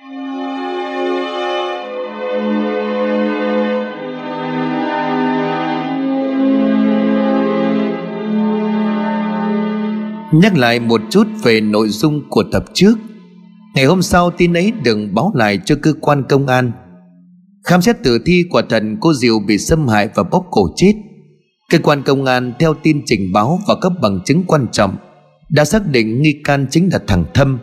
Nhắc lại một chút về nội dung của tập trước. Ngày hôm sau tin ấy đừng báo lại cho cơ quan công an. Khám xét tử thi quả thần cô Diệu bị xâm hại và bóp cổ chết. Cơ quan công an theo tin trình báo và các bằng chứng quan trọng, Đã xác định nghi can chính là thằng Thâm.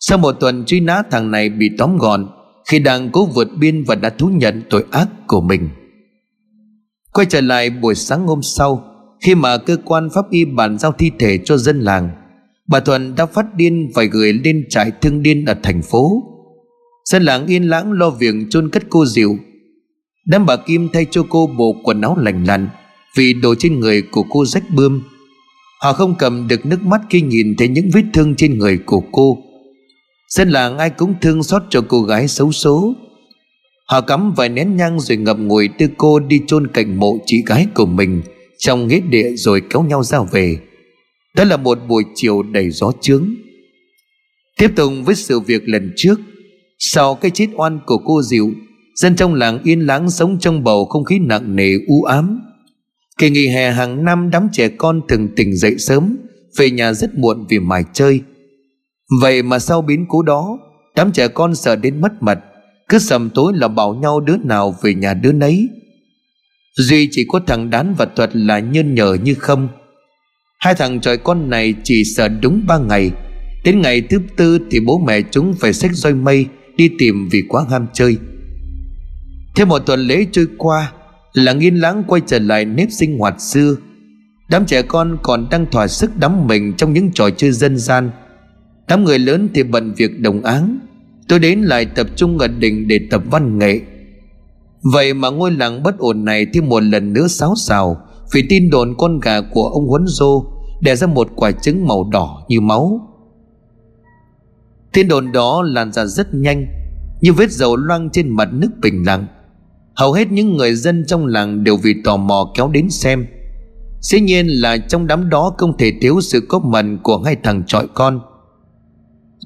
Sau một tuần truy nã thằng này bị tóm gọn, Khi đang cố vượt biên và đã thú nhận tội ác của mình. Quay trở lại buổi sáng hôm sau, Khi mà cơ quan pháp y bàn giao thi thể cho dân làng, Bà Thuận đã phát điên phải gửi lên trại thương điên ở thành phố. Dân làng yên lãng lo việc chôn cất cô Diệu. Đám bà Kim thay cho cô bộ quần áo lành lặn Vì đồ trên người của cô rách bươm. Họ không cầm được nước mắt khi nhìn thấy những vết thương trên người của cô. Dân làng ai cũng thương xót cho cô gái xấu số Họ cắm vài nén nhang rồi ngậm ngùi đưa cô đi chôn cạnh mộ chị gái của mình, Trong nghĩa địa rồi kéo nhau ra về. Đó là một buổi chiều đầy gió trướng. Tiếp tục với sự việc lần trước, Sau cái chết oan của cô Diệu, Dân trong làng yên lắng sống trong bầu không khí nặng nề, u ám. Kỳ nghỉ hè hàng năm đám trẻ con thường tỉnh dậy sớm, Về nhà rất muộn vì mải chơi Vậy mà sau biến cố đó, Đám trẻ con sợ đến mất mật Cứ sầm tối là bảo nhau đứa nào về nhà đứa nấy. Duy chỉ có thằng Đán và Thuật là nhân nhở như không. Hai thằng tròi con này chỉ sợ đúng ba ngày. Đến ngày thứ tư thì bố mẹ chúng phải xách roi mây Đi tìm vì quá ham chơi. Thêm một tuần lễ trôi qua Là yên lãng quay trở lại nếp sinh hoạt xưa. Đám trẻ con còn đang thỏa sức đắm mình trong những trò chơi dân gian. Đám người lớn thì bận việc đồng áng. Tôi đến lại tập trung ở đình để tập văn nghệ. Vậy mà ngôi làng bất ổn này thêm một lần nữa xáo xào, Vì tin đồn con gà của ông Huấn Dô Đẻ ra một quả trứng màu đỏ như máu. Tin đồn đó lan ra rất nhanh, Như vết dầu loang trên mặt nước bình lặng. Hầu hết những người dân trong làng đều vì tò mò kéo đến xem. Dĩ nhiên là trong đám đó không thể thiếu sự có mặt của hai thằng trọi con.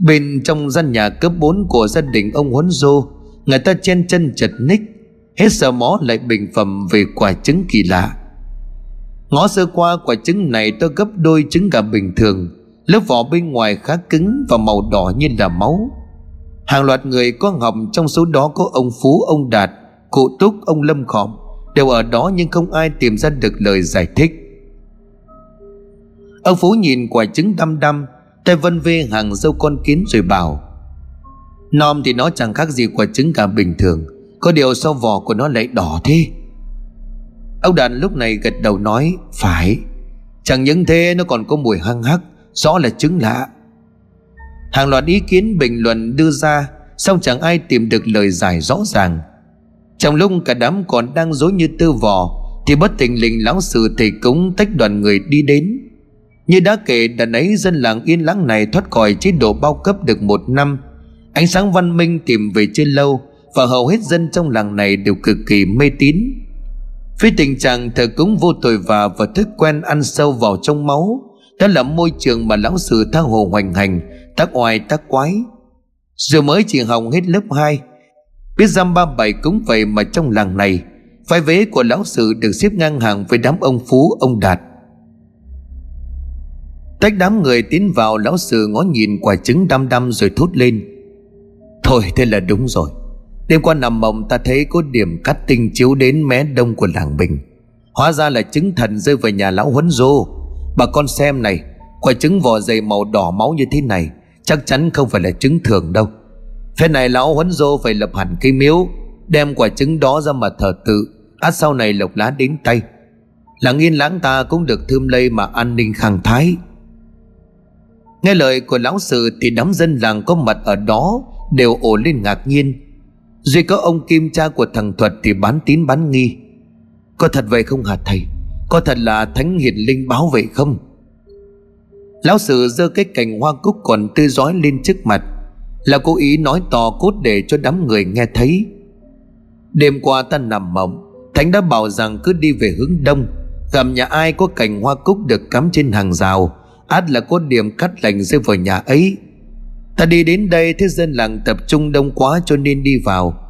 Bên trong gian nhà cấp 4 của gia đình ông Huấn Dô Người ta chen chân chật ních Hết sợ mó lại bình phẩm về quả trứng kỳ lạ. Ngó sơ qua quả trứng này to gấp đôi trứng gà bình thường Lớp vỏ bên ngoài khá cứng và màu đỏ như là máu. Hàng loạt người có học trong số đó có ông Phú, ông Đạt, cụ Túc, ông Lâm Khỏm Đều ở đó nhưng không ai tìm ra được lời giải thích. Ông Phú nhìn quả trứng đăm đăm Tay vân vê hàng dâu con kiến rồi bảo, Nom thì nó chẳng khác gì quả trứng gà bình thường, Có điều sau vỏ của nó lại đỏ thế? Ông đàn lúc này gật đầu nói, Phải, Chẳng những thế nó còn có mùi hăng hắc, Rõ là trứng lạ. Hàng loạt ý kiến bình luận đưa ra Xong chẳng ai tìm được lời giải rõ ràng. Trong lúc cả đám còn đang dối như tơ vò, Thì bất tình lình lão sư thầy cúng tách đoàn người đi đến. Như đã kể đàn ấy dân làng yên lắng này thoát khỏi chế độ bao cấp được một năm. Ánh sáng văn minh tìm về chưa lâu Và hầu hết dân trong làng này đều cực kỳ mê tín. Phía tình trạng thờ cúng vô tội vạ và thức quen ăn sâu vào trong máu Đó là môi trường mà lão sư tha hồ hoành hành Tác oai tác quái. Dù mới chỉ hồng hết lớp 2 Biết giam ba bảy cũng vậy mà trong làng này Vai vế của lão sư được xếp ngang hàng với đám ông Phú, ông Đạt. Tách đám người tiến vào lão sư ngó nhìn quả trứng đăm đăm rồi thốt lên. Thôi, thế là đúng rồi. Đêm qua nằm mộng, ta thấy có điểm cắt tinh chiếu đến mé đông của làng mình. Hóa ra là trứng thần rơi vào nhà lão huấn rô Bà con xem này, Quả trứng vỏ dày màu đỏ máu như thế này, Chắc chắn không phải là trứng thường đâu. Phe này lão huấn rô phải lập hẳn cây miếu, Đem quả trứng đó ra mà thờ tự Át sau này lộc lá đến tay. Làng yên lãng ta cũng được thơm lây mà an ninh khang thái. Nghe lời của lão sư thì đám dân làng có mặt ở đó Đều ổ lên ngạc nhiên. Duy có ông Kim cha của thằng Thuật thì bán tín bán nghi. Có thật vậy không hả thầy? Có thật là thánh hiền linh báo vậy không? Lão sư giơ cái cành hoa cúc còn tươi rói lên trước mặt. Là cố ý nói to cốt để cho đám người nghe thấy. Đêm qua ta nằm mộng, Thánh đã bảo rằng cứ đi về hướng đông, Gặp nhà ai có cành hoa cúc được cắm trên hàng rào. Át là có điểm cắt lành rơi vào nhà ấy. Ta đi đến đây thế dân làng tập trung đông quá cho nên đi vào.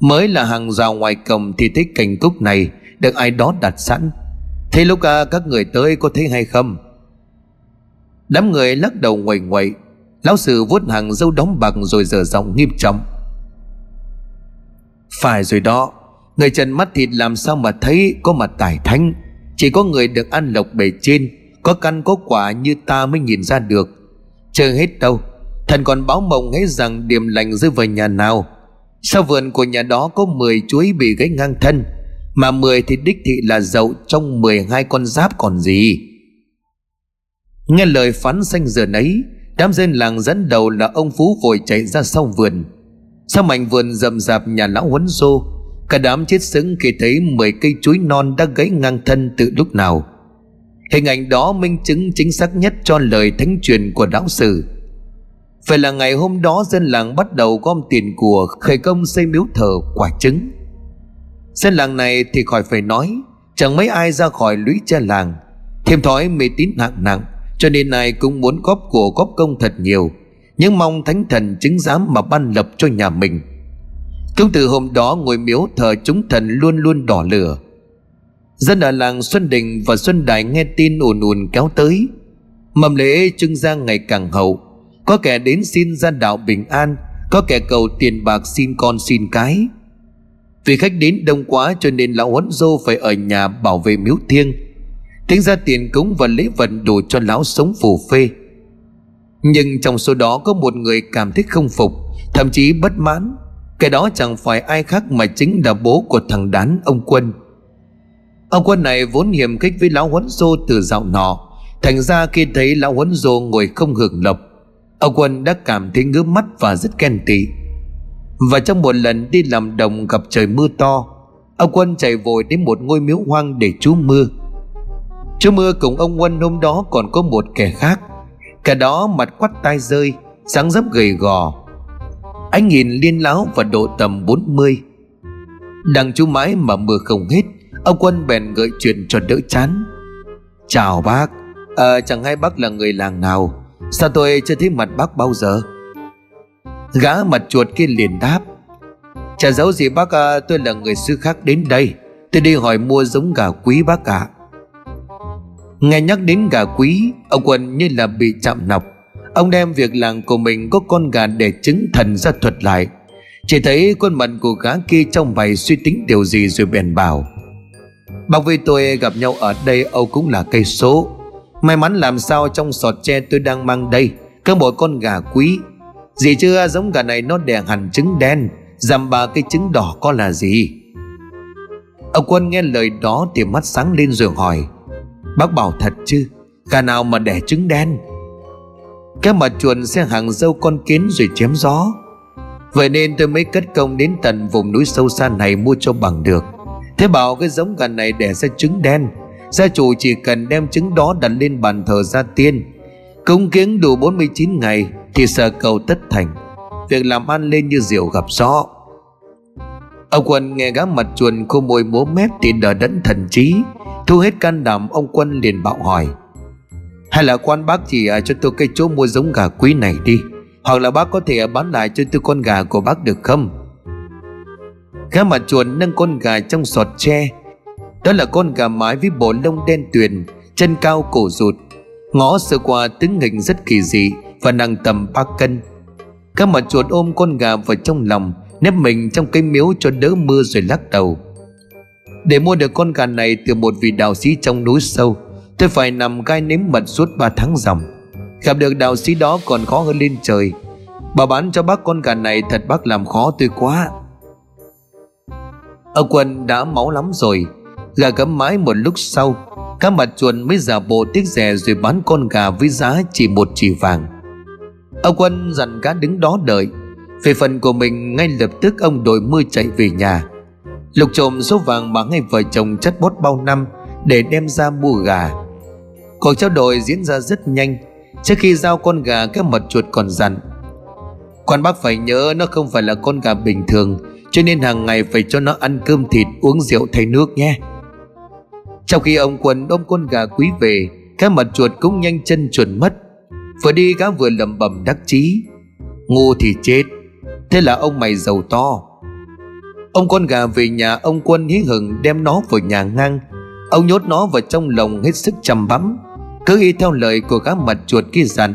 Mới là hàng rào ngoài cổng thì thấy cành cúc này Được ai đó đặt sẵn. Thế lúc à, các người tới có thấy hay không? Đám người lắc đầu ngoẩy ngoẩy Lão sư vuốt hàng dâu đóng bạc rồi dở giọng nghiêm trọng. Phải rồi đó Người trần mắt thịt làm sao mà thấy có mặt tài thánh. Chỉ có người được ăn lộc bề trên. Có căn có quả như ta mới nhìn ra được. Chưa hết đâu, Thần còn báo mộng hết rằng điểm lành rơi vào nhà nào. Sau vườn của nhà đó có 10 chuối bị gãy ngang thân, Mà 10 thì đích thị là dậu trong 12 con giáp còn gì. Nghe lời phán xanh giờ nấy, Đám dân làng dẫn đầu là ông Phú vội chạy ra sau vườn. Sau mảnh vườn rậm rạp nhà lão huấn xô, Cả đám chết sững khi thấy 10 cây chuối non đã gãy ngang thân từ lúc nào. Hình ảnh đó minh chứng chính xác nhất cho lời thánh truyền của đạo sử. Vậy là ngày hôm đó dân làng bắt đầu gom tiền của khởi công xây miếu thờ quả trứng. Dân làng này thì khỏi phải nói, Chẳng mấy ai ra khỏi lũy cha làng. Thêm thói mê tín nặng nặng, Cho nên ai cũng muốn góp của góp công thật nhiều. Nhưng mong thánh thần chứng giám mà ban lập cho nhà mình. Cũng từ hôm đó ngôi miếu thờ chúng thần luôn luôn đỏ lửa. Dân ở làng Xuân Đình và Xuân Đại nghe tin ùn ùn kéo tới. Mầm lễ trưng ra ngày càng hậu. Có kẻ đến xin ra đạo bình an, Có kẻ cầu tiền bạc xin con xin cái. Vì khách đến đông quá cho nên lão huấn dô phải ở nhà bảo vệ miếu thiêng. Tính ra tiền cúng và lễ vật đủ cho lão sống phù phê. Nhưng trong số đó có một người cảm thấy không phục, Thậm chí bất mãn. Cái đó chẳng phải ai khác mà chính là bố của thằng đán ông Quân. Ông Quân này vốn hiểm khích với lão huấn dô từ dạo nọ. Thành ra khi thấy lão huấn dô ngồi không hưởng lộc, Ông Quân đã cảm thấy ngứa mắt và rất ghen tị. Và trong một lần đi làm đồng gặp trời mưa to, Ông Quân chạy vội đến một ngôi miếu hoang để trú mưa. Chú mưa cùng ông Quân hôm đó còn có một kẻ khác. Kẻ đó mặt quắt tai rơi sáng dấp gầy gò. Anh nhìn liên láo và độ tầm 40 Đang chú mãi mà mưa không hết. Ông Quân bèn gợi chuyện cho đỡ chán. Chào bác à, Chẳng hay bác là người làng nào? Sao tôi chưa thấy mặt bác bao giờ? Gã mặt chuột kia liền đáp. Chả giấu gì bác à, tôi là người xứ khác đến đây. Tôi đi hỏi mua giống gà quý bác ạ. À. Nghe nhắc đến gà quý Ông Quân như là bị chạm nọc. Ông đem việc làng của mình có con gà để chứng thần ra thuật lại. Chỉ thấy khuôn mặt của gã kia trong bày suy tính điều gì rồi bèn bảo. Bác với tôi gặp nhau ở đây, Âu cũng là cây số. May mắn làm sao trong sọt tre tôi đang mang đây Có một con gà quý. Gì chưa giống gà này nó đẻ hẳn trứng đen, Dằm ba cái trứng đỏ có là gì? Ông quân nghe lời đó thì mắt sáng lên rồi hỏi, Bác bảo thật chứ, Gà nào mà đẻ trứng đen? Cái mặt chuồn sẽ hàng dâu con kiến rồi chém gió. Vậy nên tôi mới cất công đến tận vùng núi sâu xa này mua cho bằng được. Thế bảo cái giống gà này đẻ ra trứng đen. Gia chủ chỉ cần đem trứng đó đặt lên bàn thờ gia tiên. Cúng kiến đủ 49 ngày Thì sở cầu tất thành. Việc làm ăn lên như diều gặp gió. Ông quân nghe gã mặt chuồn, khô môi múa mép Thì đỡ đẫn thần trí. Thu hết can đảm, ông quân liền bạo hỏi. Hay là quan bác chỉ à, cho tôi cái chỗ mua giống gà quý này đi. Hoặc là bác có thể bán lại cho tôi con gà của bác được không? Gã mặt chuồn nâng con gà trong sọt tre. Đó là con gà mái với bộ lông đen tuyền, Chân cao cổ rụt. Ngó sơ qua tướng hình rất kỳ dị Và nặng tầm 3 cân. Các mặt chuột ôm con gà vào trong lòng, Nếp mình trong cây miếu cho đỡ mưa rồi lắc đầu. Để mua được con gà này từ một vị đạo sĩ trong núi sâu, Tôi phải nằm gai nếm mật suốt 3 tháng dòng. Gặp được đạo sĩ đó còn khó hơn lên trời. Bà bán cho bác con gà này thật bác làm khó tôi quá. Ông quân đã máu lắm rồi. Gà gấm mãi một lúc sau Các mặt chuồn mới giả bộ tiếc rẻ Rồi bán con gà với giá chỉ một chỉ vàng. Ông quân dặn cá đứng đó đợi. Về phần của mình, ngay lập tức ông đội mưa chạy về nhà. Lục trộm số vàng mà ngay vợ chồng chất bót bao năm Để đem ra mua gà. Cuộc trao đổi diễn ra rất nhanh. Trước khi giao con gà các mật chuột còn dặn. Quan bác phải nhớ nó không phải là con gà bình thường cho nên hàng ngày phải cho nó ăn cơm thịt, uống rượu thay nước nhé. Trong khi ông quân ôm con gà quý về, Cái mặt chuột cũng nhanh chân chuồn mất. Vừa đi gã vừa lẩm bẩm đắc chí, Ngu thì chết, Thế là ông mày giàu to. Ông con gà về nhà, ông quân hí hừng đem nó vào nhà ngang. Ông nhốt nó vào trong lồng hết sức chăm bắm Cứ y theo lời của gã mặt chuột kia dặn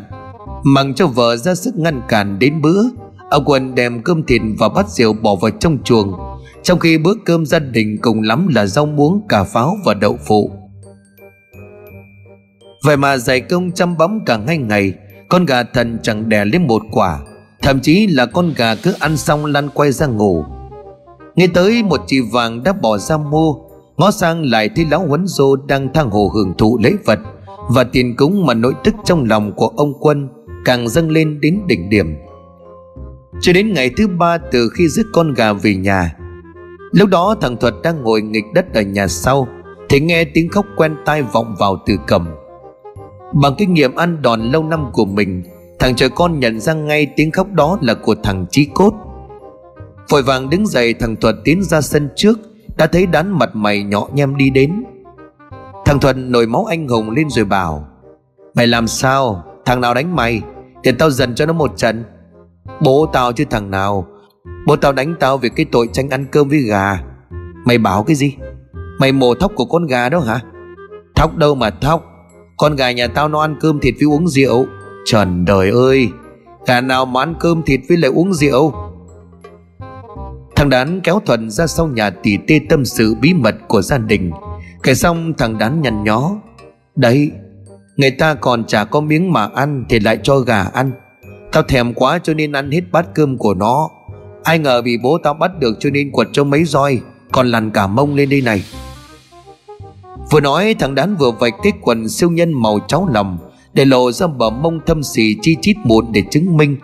Mặc cho vợ ra sức ngăn cản đến bữa. Ông quân đem cơm thịt và bát rượu bỏ vào trong chuồng. Trong khi bữa cơm gia đình cùng lắm là rau muống, cà pháo và đậu phụ. Vậy mà giải công chăm bóng cả hai ngày Con gà thần chẳng đẻ lên một quả. Thậm chí là con gà cứ ăn xong lăn quay ra ngủ. Nghe tới một chị vàng đã bỏ ra mua Ngó sang lại thấy lão huấn dô đang thang hồ hưởng thụ lễ vật. Và tiền cúng mà nỗi tức trong lòng của ông quân Càng dâng lên đến đỉnh điểm. Cho đến ngày thứ ba từ khi dứt con gà về nhà, Lúc đó thằng Thuật đang ngồi nghịch đất ở nhà sau, Thì nghe tiếng khóc quen tai vọng vào từ cầm. Bằng kinh nghiệm ăn đòn lâu năm của mình, Thằng trời con nhận ra ngay tiếng khóc đó là của thằng Chí Cốt. Vội vàng đứng dậy, thằng Thuật tiến ra sân trước, Đã thấy đán mặt mày nhỏ nhem đi đến. Thằng Thuật nổi máu anh hùng lên rồi bảo, Mày làm sao? Thằng nào đánh mày? Để tao dần cho nó một trận. Bố tao chứ thằng nào. Bố tao đánh tao vì cái tội tranh ăn cơm với gà. Mày bảo cái gì? Mày mổ thóc của con gà đó hả? Thóc đâu mà thóc. Con gà nhà tao nó ăn cơm thịt với uống rượu. Trần đời ơi, Gà nào mà ăn cơm thịt với lại uống rượu? Thằng đán kéo Thuận ra sau nhà tỉ tê tâm sự bí mật của gia đình. Kể xong, thằng đán nhăn nhó. Đấy, Người ta còn chả có miếng mà ăn Thì lại cho gà ăn. Tao thèm quá cho nên ăn hết bát cơm của nó. Ai ngờ bị bố tao bắt được cho nên quật cho mấy roi, Còn lằn cả mông lên đây này. Vừa nói, thằng đán vừa vạch cái quần siêu nhân màu cháo lòng Để lộ ra bờ mông thâm xì chi chít một để chứng minh.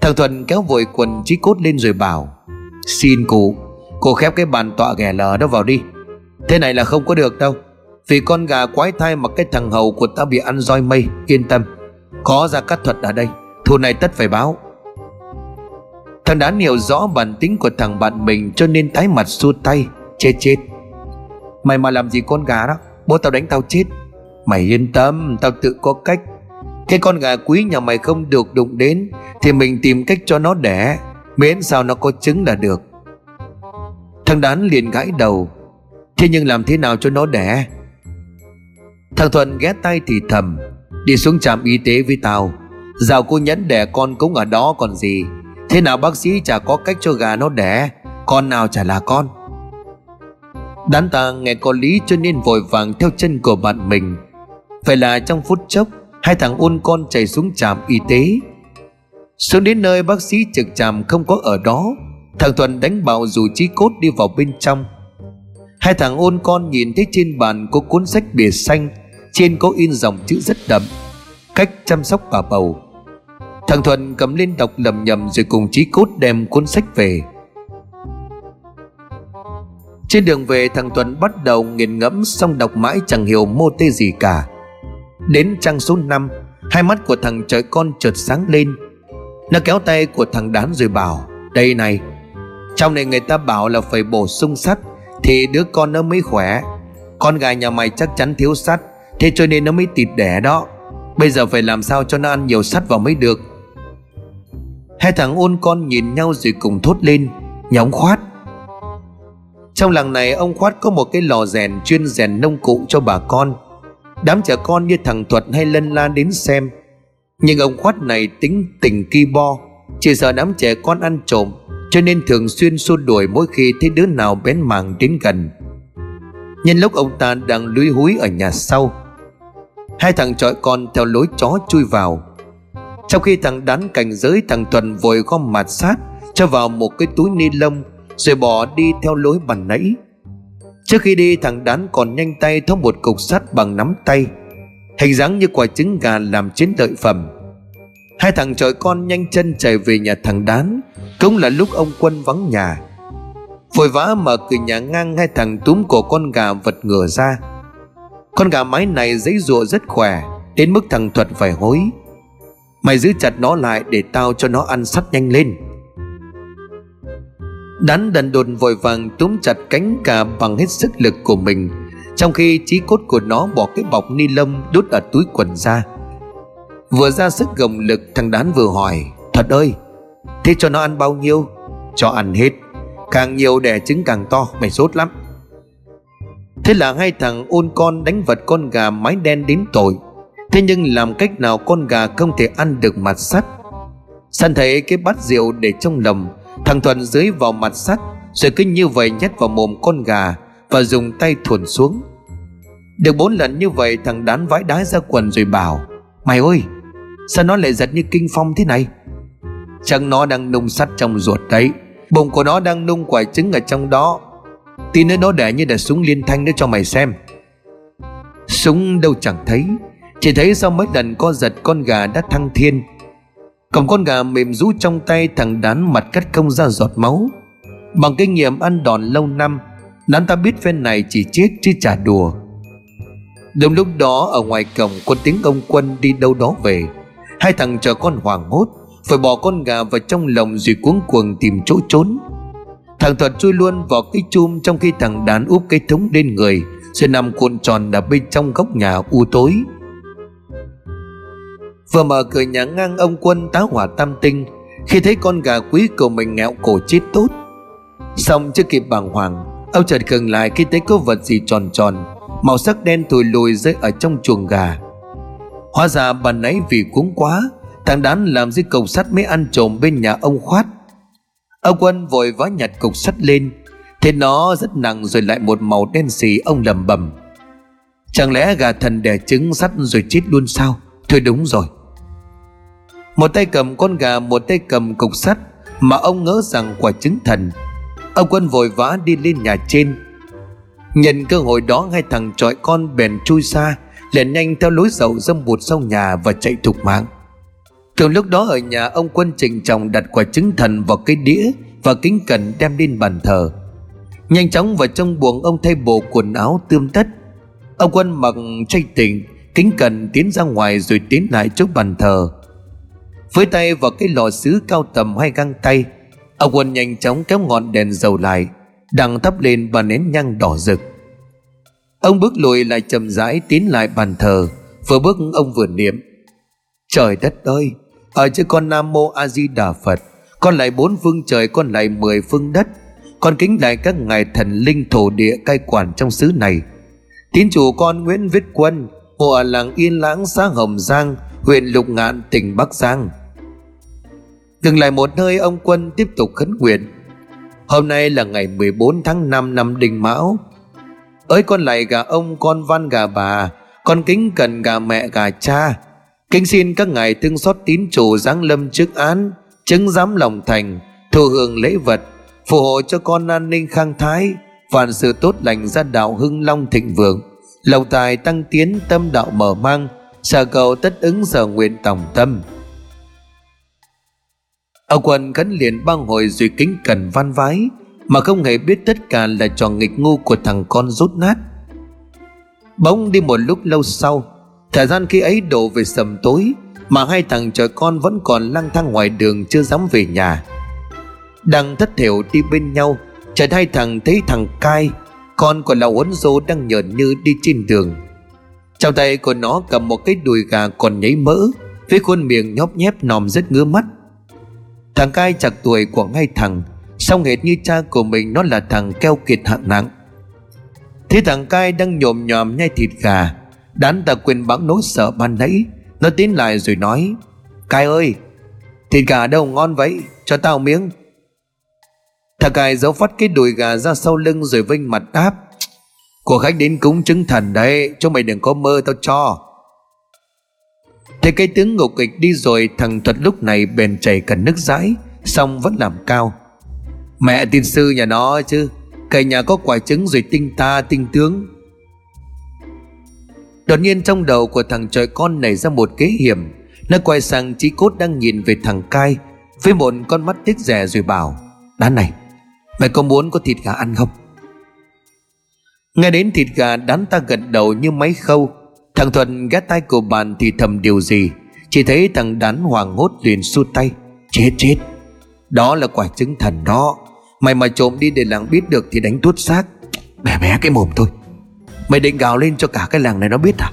Thằng thuần kéo vội quần trí cốt lên rồi bảo, Xin cụ, Cô khép cái bàn tọa ghẻ lờ đó vào đi. Thế này là không có được đâu, Vì con gà quái thai mà cái thằng hầu của ta bị ăn roi mây, Yên tâm. Có ra cắt thuật ở đây. Thù này tất phải báo. Thằng đã hiểu rõ bản tính của thằng bạn mình Cho nên tái mặt xua tay, Chết chết. Mày mà làm gì con gà đó? Bố tao đánh tao chết. Mày yên tâm, Tao tự có cách. Cái con gà quý nhà mày không được đụng đến, Thì mình tìm cách cho nó đẻ. Miễn sao nó có trứng là được. Thằng đán liền gãi đầu. Thế nhưng làm thế nào cho nó đẻ? Thằng Thuận ghé tay thì thầm, Đi xuống trạm y tế với tao. Dạo cô nhẫn đẻ con cũng ở đó còn gì? Thế nào bác sĩ chả có cách cho gà nó đẻ? Con nào chả là con? Đán ta nghe có lý cho nên vội vàng theo chân của bạn mình. Phải là trong phút chốc, Hai thằng ôn con chạy xuống trạm y tế. Xuống đến nơi bác sĩ trực trạm không có ở đó, Thằng Thuần đánh bạo dù trí cốt đi vào bên trong. Hai thằng ôn con nhìn thấy trên bàn có cuốn sách bìa xanh, Trên có in dòng chữ rất đậm, Cách chăm sóc bà bầu. Thằng Thuận cầm lên đọc lầm nhầm rồi cùng trí cốt đem cuốn sách về. Trên đường về, thằng Thuận bắt đầu nghiền ngẫm Xong đọc mãi chẳng hiểu mô tê gì cả. Đến trang số 5 Hai mắt của thằng trời con chợt sáng lên. Nó kéo tay của thằng đán rồi bảo, Đây này Trong này người ta bảo là phải bổ sung sắt, Thì đứa con nó mới khỏe. Con gà nhà mày chắc chắn thiếu sắt, Thế cho nên nó mới tịt đẻ đó. Bây giờ phải làm sao cho nó ăn nhiều sắt vào mới được? Hai thằng ôn con nhìn nhau rồi cùng thốt lên, Nhóm Khoát. Trong làng này, ông Khoát có một cái lò rèn chuyên rèn nông cụ cho bà con. Đám trẻ con như thằng Thuật hay Lân La đến xem. Nhưng ông khoát này tính tình ki bo, Chỉ sợ đám trẻ con ăn trộm, Cho nên thường xuyên xua đuổi mỗi khi thấy đứa nào bén màng đến gần. Nhân lúc ông ta đang lúi húi ở nhà sau, Hai thằng trọi con theo lối chó chui vào. Trong khi thằng đán cảnh giới thằng Tuần vội gom mặt sát, Cho vào một cái túi ni lông, Rồi bỏ đi theo lối bàn nãy. Trước khi đi, thằng đán còn nhanh tay tháo một cục sắt bằng nắm tay, Hình dáng như quả trứng gà làm chiến lợi phẩm. Hai thằng trọi con nhanh chân chạy về nhà thằng đán, Cũng là lúc ông quân vắng nhà. Vội vã mở cửa nhà ngang hai thằng túm cổ con gà vật ngửa ra. Con gà mái này dãy dụa rất khỏe, Đến mức thằng Thuật phải hối. Mày giữ chặt nó lại để tao cho nó ăn sắt nhanh lên. Đán đần đồn vội vàng túm chặt cánh gà bằng hết sức lực của mình, trong khi trí cốt của nó bỏ cái bọc ni lông đút ở túi quần ra. Vừa ra sức gồng lực, thằng đán vừa hỏi Thật ơi, Thế cho nó ăn bao nhiêu? Cho ăn hết, Càng nhiều đẻ trứng càng to, Mày sốt lắm. Thế là hai thằng ôn con đánh vật con gà mái đen đến tội. Thế nhưng làm cách nào con gà không thể ăn được mặt sắt? Săn thấy cái bát rượu để trong lồng, Thằng Thuận dưới vào mặt sắt, Rồi cứ như vậy nhét vào mồm con gà Và dùng tay thuần xuống. Được bốn lần như vậy, thằng đán vãi đái ra quần rồi bảo, Mày ơi, Sao nó lại giật như kinh phong thế này? Chẳng nó đang nung sắt trong ruột đấy, Bụng của nó đang nung quả trứng ở trong đó. Tí nữa nó để như là súng liên thanh để cho mày xem. Súng đâu chẳng thấy. Chỉ thấy sau mấy lần co giật con gà đã thăng thiên. Còn con gà mềm rú trong tay thằng đán mặt cắt không ra giọt máu. Bằng kinh nghiệm ăn đòn lâu năm Đán ta biết phen này chỉ chết chứ chả đùa. Đúng lúc đó, ở ngoài cổng có tiếng ông quân đi đâu đó về. Hai thằng chờ con hoảng hốt, Phải bỏ con gà vào trong lồng rồi cuống cuồng tìm chỗ trốn. Thằng Thuật chui luôn vào cái chum Trong khi thằng đán úp cái thúng lên người, Rồi nằm cuộn tròn ở bên trong góc nhà u tối. Vừa mở cửa nhà ngang, ông quân tá hỏa tam tinh. Khi thấy con gà quý của mình ngẹo cổ chết tốt. Xong chưa kịp bàng hoàng, Ông chợt khừng lại khi thấy có vật gì tròn tròn. Màu sắc đen thùi lùi rơi ở trong chuồng gà. Hóa ra bà nãy vì cuống quá, Thằng đán làm dưới cục sắt mới ăn trộm bên nhà ông khoát. Ông quân vội vã nhặt cục sắt lên. Thế nó rất nặng rồi lại một màu đen xì, ông lầm bầm Chẳng lẽ gà thần đẻ trứng sắt rồi chết luôn sao? Thôi đúng rồi. Một tay cầm con gà, Một tay cầm cục sắt, Mà ông ngỡ rằng quả trứng thần. Ông quân vội vã đi lên nhà trên. Nhân cơ hội đó, hai thằng trọi con bèn chui xa liền nhanh theo lối dầu dâm bụt sau nhà và chạy thục mạng. Cùng lúc đó ở nhà, ông quân trình trọng đặt quả trứng thần vào cái đĩa Và kính cẩn đem lên bàn thờ. Nhanh chóng vào trong buồng, ông thay bộ quần áo tươm tất. Ông quân mặc chay tỉnh Kính cẩn tiến ra ngoài rồi tiến lại chỗ bàn thờ. Với tay vào cái lò sứ cao tầm hai găng tay, Ông quân nhanh chóng kéo ngọn đèn dầu lại Đằng thắp lên và nén nhang đỏ rực. Ông bước lùi lại chậm rãi tiến lại bàn thờ, Vừa bước ông vừa niệm. Trời đất ơi, Ở chứ con Nam Mô A Di Đà Phật, Con lại bốn phương trời, Con lại mười phương đất, Con kính lại các ngài thần linh thổ địa cai quản trong xứ này. Tín chủ con Nguyễn Viết Quân Hộ ở làng Yên Lãng, xã Hồng Giang, Huyện Lục Ngạn, tỉnh Bắc Giang. Dừng lại một nơi, ông Quân tiếp tục khấn nguyện. Hôm nay là ngày 14 tháng 5 năm Đinh Mão. Ơi con lại gà ông, con văn gà bà, con kính cần gà mẹ gà cha. Kính xin các ngài thương xót tín chủ giáng lâm trước án, chứng giám lòng thành Thù hưởng lễ vật, phù hộ cho con an ninh khang thái, vạn sự tốt lành ra đạo hưng long thịnh vượng. Lộc tài tăng tiến, tâm đạo mở mang, sở cầu tất ứng sở nguyện tổng tâm ông quân gắn liền băng hồi rồi kính cẩn van vái, mà không hề biết tất cả là trò nghịch ngu của thằng con rút nát. Bỗng đi một lúc lâu sau, thời gian khi ấy đổ về sầm tối, mà hai thằng trời con vẫn còn lang thang ngoài đường chưa dám về nhà. Đang thất thiểu đi bên nhau, chợt hai thằng thấy thằng cai, con của lão huấn dô đang nhởn như đi trên đường. Trong tay của nó cầm một cái đùi gà còn nhấy mỡ, với khuôn miệng nhóp nhép nòm rất ngứa mắt thằng cai chặt tuổi của ngay thằng Xong hệt như cha của mình nó là thằng keo kiệt hạng nặng. Thế thằng cai đang nhồm nhòm nhai thịt gà, Đán ta quyền bắn nỗi sợ ban nãy. Nó tiến lại rồi nói, Cai ơi, Thịt gà đâu ngon vậy? Cho tao miếng. Thằng cai giấu phát cái đùi gà ra sau lưng rồi vinh mặt đáp, Của khách đến cúng trứng thần đấy Cho mày đừng có mơ tao cho. Thế cái tướng ngục kịch đi rồi, Thằng thuật lúc này bền chảy cần nước dãi, Xong vẫn làm cao. Mẹ tin sư nhà nó chứ, Cây nhà có quả trứng rồi tinh ta, tinh tướng. Đột nhiên trong đầu của thằng trời con nảy ra một kế hiểm. Nó quay sang trí cốt đang nhìn về thằng cai Với một con mắt tiếc rẻ rồi bảo, Đá này, Mày có muốn có thịt gà ăn không? Nghe đến thịt gà đán ta gật đầu như máy khâu. Thằng Thuận ghé tay của bàn thì thầm điều gì? Chỉ thấy thằng đán hoàng hốt liền sút tay. Chết chết. Đó là quả trứng thần đó. Mày mà trộm đi để làng biết được thì đánh tuốt xác. Bẻ bé cái mồm thôi Mày định gào lên cho cả cái làng này nó biết à?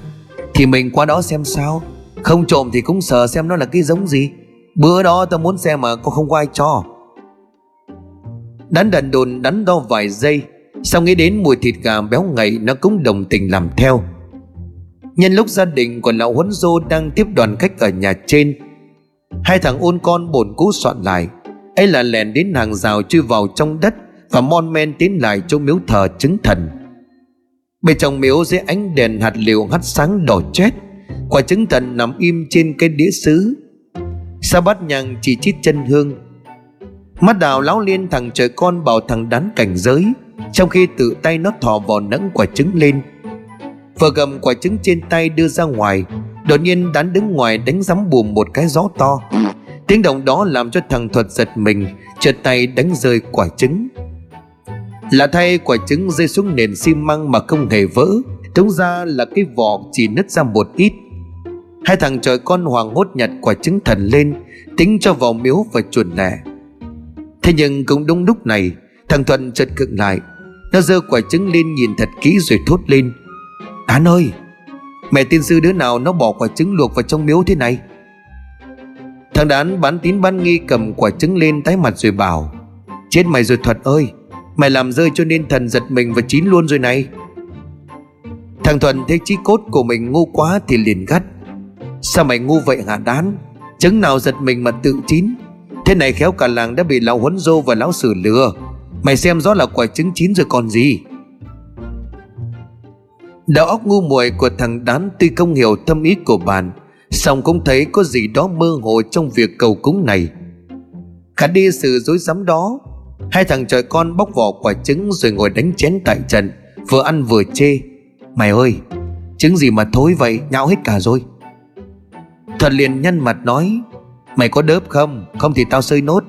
Thì mình qua đó xem sao. Không trộm thì cũng sợ xem nó là cái giống gì. Bữa đó tao muốn xem mà có không có ai cho. Đắn đần đồn đắn đo vài giây. Sau nghĩ đến mùi thịt gà béo ngậy, Nó cũng đồng tình làm theo. Nhân lúc gia đình của lão huấn dô Đang tiếp đoàn khách ở nhà trên, Hai thằng ôn con bổn cú soạn lại. Ấy là lèn đến hàng rào chui vào trong đất và mon men tiến lại chỗ miếu thờ chứng thần. Bên trong miếu dưới ánh đèn hạt liều hắt sáng đỏ chét, quả chứng thần nằm im trên cái đĩa sứ. Sa bát nhang chỉ chít chân hương. Mắt đào láo liên thằng trời con bảo thằng đán cảnh giới, trong khi tự tay nó thò vào nẫng quả trứng lên vừa gầm quả trứng trên tay đưa ra ngoài. Đột nhiên đán đứng ngoài đánh giấm bùm một cái gió to. Tiếng động đó làm cho thằng thuật giật mình, trượt tay đánh rơi quả trứng. Là thay quả trứng rơi xuống nền xi măng mà không hề vỡ. Đúng ra là cái vỏ chỉ nứt ra một ít. Hai thằng trời con hoàng hốt nhặt quả trứng thần lên, Tính cho vào miếu và chuồn lẻ. Thế nhưng cũng đúng lúc này, Thằng Thuận chợt cực lại. Nó giơ quả trứng lên nhìn thật kỹ rồi thốt lên. Án ơi, Mẹ tiên sư đứa nào nó bỏ quả trứng luộc vào trong miếu thế này? Thằng đán bán tín bán nghi cầm quả trứng lên tái mặt rồi bảo, Chết mày rồi Thuật ơi, Mày làm rơi cho nên thần giật mình và chín luôn rồi này. Thằng Thuận thấy trí cốt của mình ngu quá thì liền gắt, Sao mày ngu vậy hả đán? Trứng nào giật mình mà tự chín? Thế này khéo cả làng đã bị lão huấn dô và lão sử lừa. Mày xem rõ là quả trứng chín rồi còn gì. Đầu óc ngu muội của thằng đán tuy không hiểu thâm ý của bạn, song cũng thấy có gì đó mơ hồ trong việc cầu cúng này. Khả đi sự dối rắm đó, Hai thằng trời con bóc vỏ quả trứng rồi ngồi đánh chén tại trận, Vừa ăn vừa chê. Mày ơi, Trứng gì mà thối vậy, nhão hết cả rồi. Thuật liền nhăn mặt nói, Mày có đớp không? Không thì tao sơi nốt.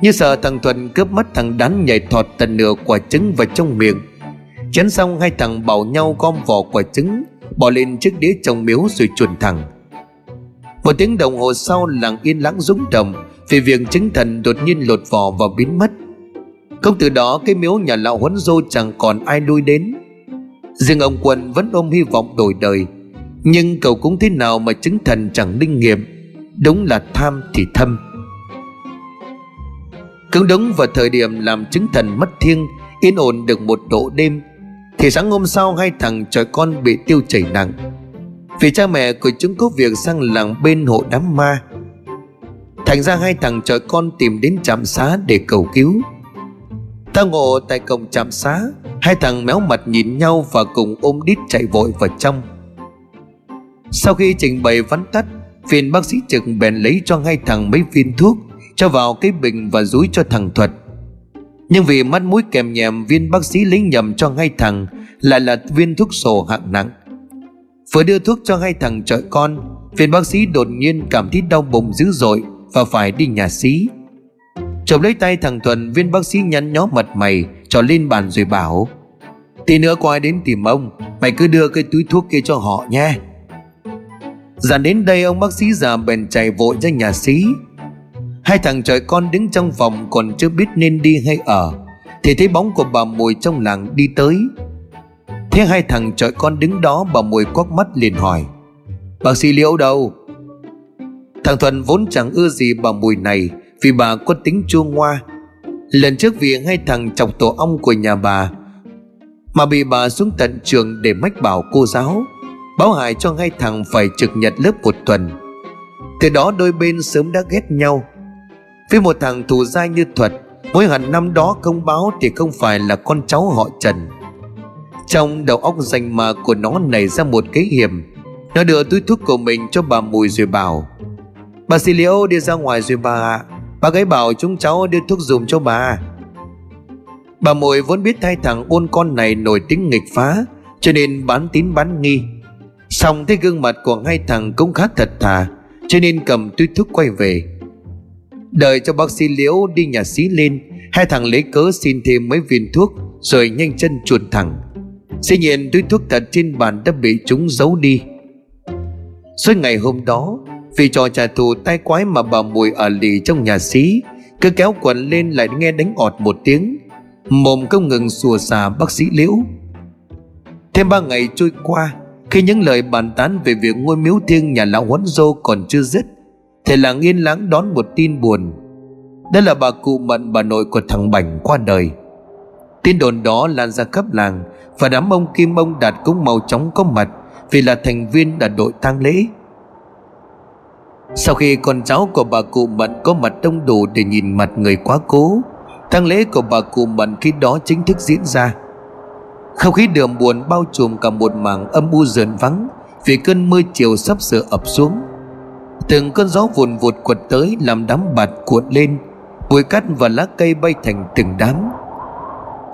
Như sợ thằng Thuận cướp mất thằng đán nhảy thọt tận nửa quả trứng vào trong miệng Chén xong hai thằng bảo nhau gom vỏ quả trứng, Bỏ lên chiếc đĩa trồng miếu rồi chuồn thẳng. Một tiếng đồng hồ sau, làng yên lắng rúng động Vì việc chứng thần đột nhiên lột vỏ và biến mất. Không từ đó, cái miếu nhà lão huấn dô chẳng còn ai lui đến. Riêng ông quân vẫn ôm hy vọng đổi đời. Nhưng cậu cũng thế nào mà chứng thần chẳng linh nghiệm, Đúng là tham thì thâm. Cứng đúng vào thời điểm làm chứng thần mất thiêng, Yên ổn được một độ đêm thì sáng hôm sau hai thằng trời con bị tiêu chảy nặng. Vì cha mẹ của chúng có việc sang làng bên hộ đám ma. Thành ra hai thằng trời con tìm đến trạm xá để cầu cứu. Ta ngộ tại cổng trạm xá, Hai thằng méo mặt nhìn nhau và cùng ôm đít chạy vội vào trong. Sau khi trình bày vắn tắt Viên bác sĩ trực bèn lấy cho hai thằng mấy viên thuốc, Cho vào cái bình và rúi cho thằng Thuật. Nhưng vì mắt mũi kèm nhèm, Viên bác sĩ lấy nhầm cho ngay thằng Lại là viên thuốc sổ hạng nặng. Vừa đưa thuốc cho hai thằng trợ con, Viên bác sĩ đột nhiên cảm thấy đau bụng dữ dội Và phải đi nhà xí. Chồng lấy tay thằng thuần, viên bác sĩ nhăn nhó mặt mày, cho lên bàn rồi bảo, tí nữa có ai đến tìm ông, mày cứ đưa cái túi thuốc kia cho họ nha dàn đến đây, ông bác sĩ già bèn chạy vội ra nhà xí hai thằng trời con đứng trong phòng còn chưa biết nên đi hay ở. Thì thấy bóng của bà mùi trong làng đi tới. Thế hai thằng trời con đứng đó, bà mùi quắc mắt liền hỏi, bác sĩ liễu đâu? Thằng thuần vốn chẳng ưa gì bà mùi này, vì bà có tính chua ngoa. Lần trước vì hai thằng chọc tổ ong của nhà bà, mà bị bà xuống tận trường để mách bảo cô giáo, báo hại cho hai thằng phải trực nhật lớp một tuần. Từ đó đôi bên sớm đã ghét nhau với một thằng thù dai như thuật mỗi hẳn năm đó công báo thì không phải là con cháu họ trần. Trong đầu óc danh mà của nó nảy ra một kế hiểm. Nó đưa túi thuốc của mình cho bà mùi rồi bảo, bà xì liễu, đi ra ngoài rồi bà ạ. Bà gái bảo chúng cháu đưa thuốc dùng cho bà. Bà mùi vốn biết hai thằng ôn con này nổi tiếng nghịch phá, Cho nên bán tín bán nghi. Xong thấy gương mặt của hai thằng cũng khá thật thà, Cho nên cầm túi thuốc quay về. Đợi cho bác sĩ Liễu đi nhà xí lên Hai thằng lấy cớ xin thêm mấy viên thuốc, Rồi nhanh chân chuồn thẳng. Dĩ nhiên túi thuốc thật trên bàn đã bị chúng giấu đi. Suốt ngày hôm đó, vì trò trả thù tai quái mà bà mùi ở lì trong nhà xí, Cứ kéo quần lên lại nghe đánh ọt một tiếng, Mồm không ngừng xùa xà bác sĩ liễu. Thêm ba ngày trôi qua, Khi những lời bàn tán về việc ngôi miếu thiêng nhà lão huấn dô còn chưa dứt Thầy làng yên lắng đón một tin buồn. Đó là bà cụ mận bà nội của thằng Bảnh qua đời. Tin đồn đó lan ra khắp làng Và đám ông Kim ông Đạt cũng mau chóng có mặt Vì là thành viên đạt đội tang lễ. Sau khi con cháu của bà cụ Mận có mặt đông đủ để nhìn mặt người quá cố, tang lễ của bà cụ Mận khi đó chính thức diễn ra. Không khí đường buồn bao trùm cả một mảng âm u rợn vắng Vì cơn mưa chiều sắp sửa ập xuống. Từng cơn gió vùn vụt quật tới Làm đám bạt cuộn lên, Bụi cát và lá cây bay thành từng đám.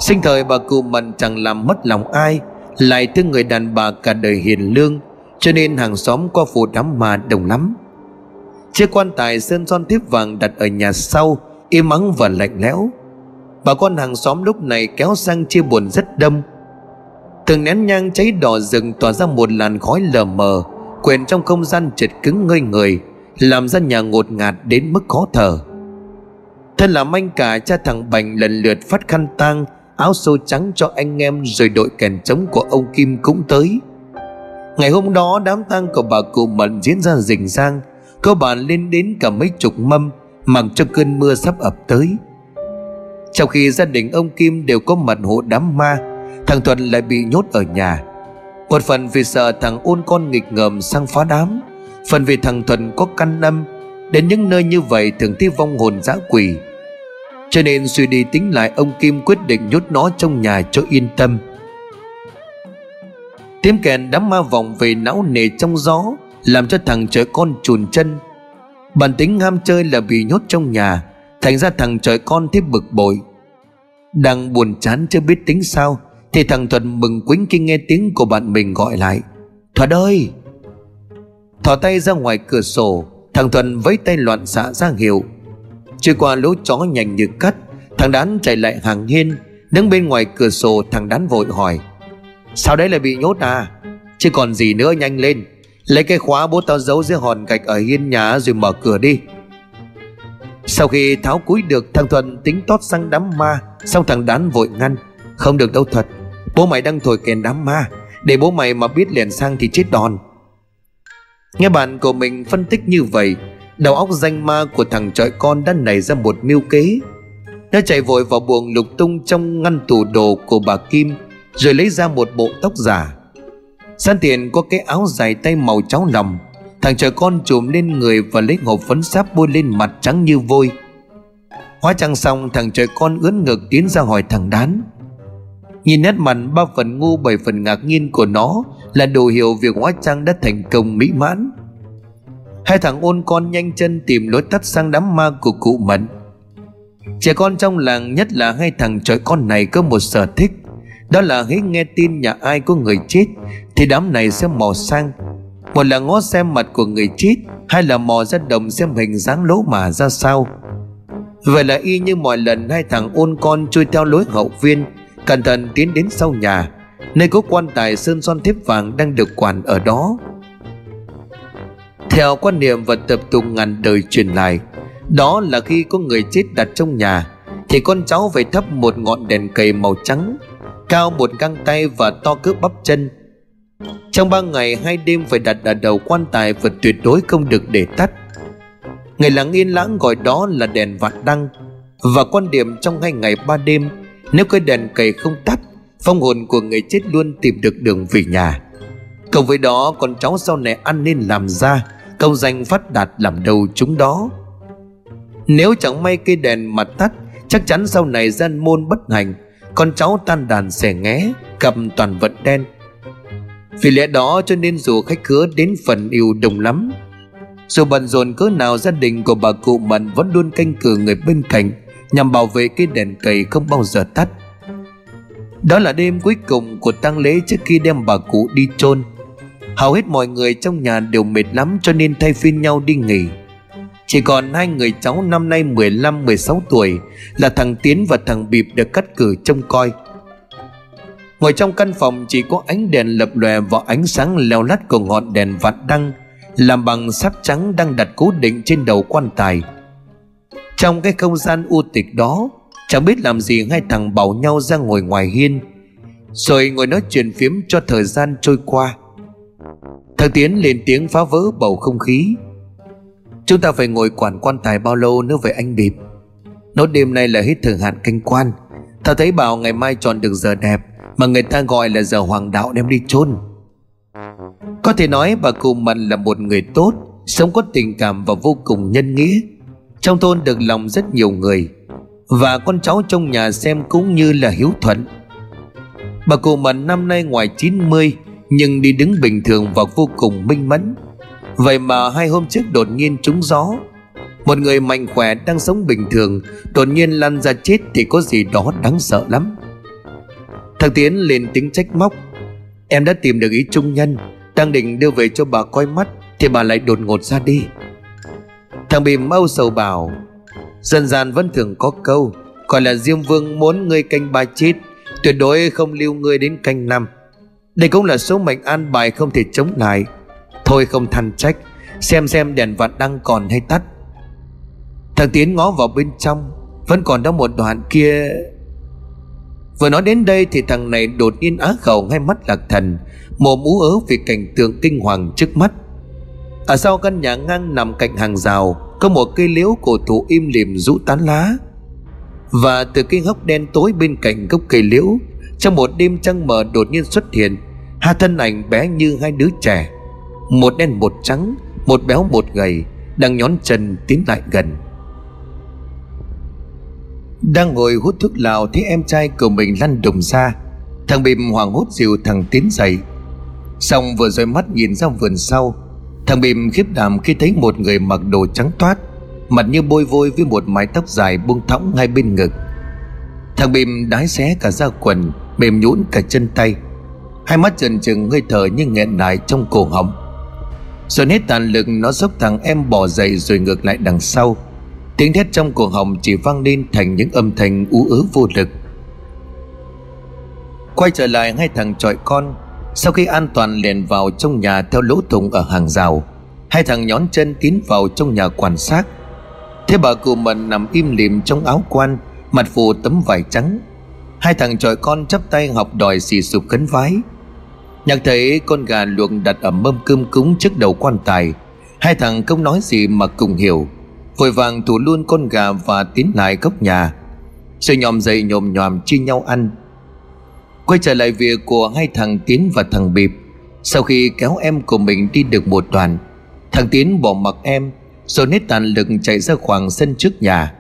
Sinh thời bà cụ mận chẳng làm mất lòng ai, Lại thương người đàn bà cả đời hiền lương, Cho nên hàng xóm qua phủ đám mà đồng lắm. Chiếc quan tài sơn son tiếp vàng đặt ở nhà sau, Im ắng và lạnh lẽo. Bà con hàng xóm lúc này kéo sang chia buồn rất đông Từng nén nhang cháy đỏ rừng tỏa ra một làn khói lờ mờ. Quyện trong không gian chật cứng ngây người, Làm ra nhà ngột ngạt đến mức khó thở. Thân làm anh cả cha thằng Bành lần lượt phát khăn tang, Áo sô trắng cho anh em Rồi đội kèn trống của ông Kim cũng tới. Ngày hôm đó, đám tang của bà cụ Mận diễn ra rình rang, có bà lên đến cả mấy chục mâm, Mặc cho cơn mưa sắp ập tới. Trong khi gia đình ông Kim đều có mặt hộ đám ma, Thằng Thuận lại bị nhốt ở nhà. Một phần vì sợ thằng ôn con nghịch ngợm sang phá đám, Phần vì thằng thuần có căn âm, Đến những nơi như vậy thường thấy vong hồn dã quỷ. Cho nên suy đi tính lại, ông Kim quyết định nhốt nó trong nhà cho yên tâm. Tiếng kèn đám ma vọng về não nề trong gió, Làm cho thằng trời con chùn chân. Bản tính ham chơi là bị nhốt trong nhà, Thành ra thằng trời con thấy bực bội. Đang buồn chán chưa biết tính sao thì thằng Thuật mừng quính khi nghe tiếng của bạn mình gọi lại. Thuật ơi! Thỏ tay ra ngoài cửa sổ, Thằng thuần với tay loạn xạ ra hiệu. Chưa qua lỗ chó nhanh như cắt, Thằng đán chạy lại hàng hiên. Đứng bên ngoài cửa sổ, thằng đán vội hỏi. Sao đấy lại bị nhốt à? Chứ còn gì nữa nhanh lên. Lấy cái khóa bố tao giấu dưới hòn gạch ở hiên nhà rồi mở cửa đi. Sau khi tháo cúi được, thằng thuần tính tót sang đám ma, Xong thằng đán vội ngăn. Không được đâu thật Bố mày đang thổi kèn đám ma. Để bố mày mà biết liền sang thì chết đòn. Nghe bạn của mình phân tích như vậy, Đầu óc danh ma của thằng trọi con đã nảy ra một mưu kế. Nó chạy vội vào buồng lục tung trong ngăn tủ đồ của bà Kim, Rồi lấy ra một bộ tóc giả. Sẵn tiền có cái áo dài tay màu cháo lòng Thằng trời con trùm lên người và lấy hộp phấn sáp bôi lên mặt trắng như vôi. Hóa trang xong, thằng trời con ướn ngực tiến ra hỏi thằng đán. Nhìn nét mặt ba phần ngu, bảy phần ngạc nhiên của nó Là đồ hiệu việc hóa trang đã thành công mỹ mãn. Hai thằng ôn con nhanh chân tìm lối tắt sang đám ma của cụ mận. Trẻ con trong làng, nhất là hai thằng trời con này có một sở thích, Đó là hễ nghe tin nhà ai có người chết Thì đám này sẽ mò sang. Một là ngó xem mặt của người chết, Hai là mò ra đồng xem hình dáng lỗ mà ra sao. Vậy là y như mọi lần hai thằng ôn con chui theo lối hậu viên Cẩn thận tiến đến sau nhà, Nơi có quan tài sơn son thép vàng đang được quản ở đó. Theo quan niệm và tập tục ngàn đời truyền lại, Đó là khi có người chết đặt trong nhà, Thì con cháu phải thắp một ngọn đèn cầy màu trắng, Cao một găng tay và to cỡ bắp chân. Trong ba ngày, hai đêm phải đặt ở đầu quan tài Và tuyệt đối không được để tắt. Người lắng yên lãng gọi đó là đèn vạn đăng, Và quan điểm trong hai ngày ba đêm nếu cái đèn cầy không tắt, Phong hồn của người chết luôn tìm được đường về nhà. Cộng với đó, con cháu sau này ăn nên làm ra Công danh phát đạt làm đầu chúng đó. Nếu chẳng may cây đèn mà tắt, Chắc chắn sau này gian môn bất hành, Con cháu tan đàn xẻ nghé Cầm toàn vận đen. Vì lẽ đó cho nên dù khách khứa đến phần yêu đồng lắm, Dù bận rộn cỡ nào gia đình của bà cụ Mận vẫn luôn canh cử người bên cạnh nhằm bảo vệ cái đèn cầy không bao giờ tắt. Đó là đêm cuối cùng của tang lễ trước khi đem bà cụ đi chôn. Hầu hết mọi người trong nhà đều mệt lắm cho nên thay phiên nhau đi nghỉ. Chỉ còn hai người cháu năm nay 15-16 tuổi là thằng Tiến và thằng Bịp được cắt cử trông coi. Ngồi trong căn phòng chỉ có ánh đèn lập lòe và ánh sáng leo lắt của ngọn đèn vạn đăng, Làm bằng sắt trắng đang đặt cố định trên đầu quan tài trong cái không gian u tịch đó, Chẳng biết làm gì hai thằng bảo nhau ra ngồi ngoài hiên, Rồi ngồi nói chuyện phiếm cho thời gian trôi qua. Thằng Tiến lên tiếng phá vỡ bầu không khí. Chúng ta phải ngồi quản quan tài bao lâu nữa vậy anh Bịp Nốt đêm nay là hết thời hạn canh quan. Ta thấy bảo ngày mai chọn được giờ đẹp, Mà người ta gọi là giờ hoàng đạo đem đi chôn. Có thể nói bà cụ Mận là một người tốt, Sống có tình cảm và vô cùng nhân nghĩa. Trong thôn được lòng rất nhiều người, Và con cháu trong nhà xem cũng như là hiếu thuận. Bà cụ Mận năm nay ngoài 90 Nhưng đi đứng bình thường và vô cùng minh mẫn. Vậy mà hai hôm trước đột nhiên trúng gió, Một người mạnh khỏe đang sống bình thường, Đột nhiên lăn ra chết thì có gì đó đáng sợ lắm. Thằng Tiến lên tiếng trách móc, Em đã tìm được ý trung nhân, Đang định đưa về cho bà coi mắt Thì bà lại đột ngột ra đi. Thằng Bìm âu sầu bảo, Dân gian vẫn thường có câu Gọi là Diêm Vương muốn ngươi canh ba chết Tuyệt đối không lưu ngươi đến canh năm. Đây cũng là số mệnh an bài không thể chống lại. Thôi không than trách, Xem xem đèn vặt đang còn hay tắt. Thằng Tiến ngó vào bên trong, Vẫn còn đó một đoạn kia. Vừa nói đến đây thì thằng này đột nhiên á khẩu ngay mắt lạc thần, Mồm ú ớ vì cảnh tượng kinh hoàng trước mắt. Ở sau căn nhà ngang nằm cạnh hàng rào, Có một cây liễu cổ thụ im lìm rũ tán lá. Và từ cây hốc đen tối bên cạnh gốc cây liễu, Trong một đêm trăng mờ đột nhiên xuất hiện Hai thân ảnh bé như hai đứa trẻ. Một đen một trắng, Một béo một gầy, Đang nhón chân tiến lại gần. Đang ngồi hút thuốc lào Thấy em trai của mình lăn đùng ra, Thằng Bìm hoàng hốt dìu thằng tiến dậy. Xong vừa rồi mắt nhìn ra vườn sau Thằng Bìm khiếp đảm khi thấy một người mặc đồ trắng toát, Mặt như bôi vôi với một mái tóc dài buông thõng ngay bên ngực. Thằng Bìm đái xé cả da quần, Mềm nhũn cả chân tay. Hai mắt trần trừng, hơi thở như nghẹn lại trong cổ họng. Rồi hết tàn lực, nó dốc thằng em bỏ dậy rồi ngược lại đằng sau. Tiếng thét trong cổ họng chỉ vang lên thành những âm thanh ú ớ vô lực. Quay trở lại, hai thằng trọi con sau khi an toàn liền vào trong nhà theo lỗ thủng ở hàng rào, Hai thằng nhón chân tiến vào trong nhà quan sát. Thế bà cụ mận nằm im lìm trong áo quan, Mặt phủ tấm vải trắng, Hai thằng trọi con chắp tay học đòi xì sụp khấn vái. Nhạc thấy con gà luộc đặt ở mâm cơm cúng trước đầu quan tài, Hai thằng không nói gì mà cùng hiểu. Vội vàng thủ luôn con gà và tiến lại góc nhà. Sự nhòm dậy nhồm nhòm chia nhau ăn. Quay trở lại việc của hai thằng Tiến và thằng Bịp. Sau khi kéo em của mình đi được một đoạn, Thằng Tiến bỏ mặc em, Rồi nết tàn lực chạy ra khoảng sân trước nhà.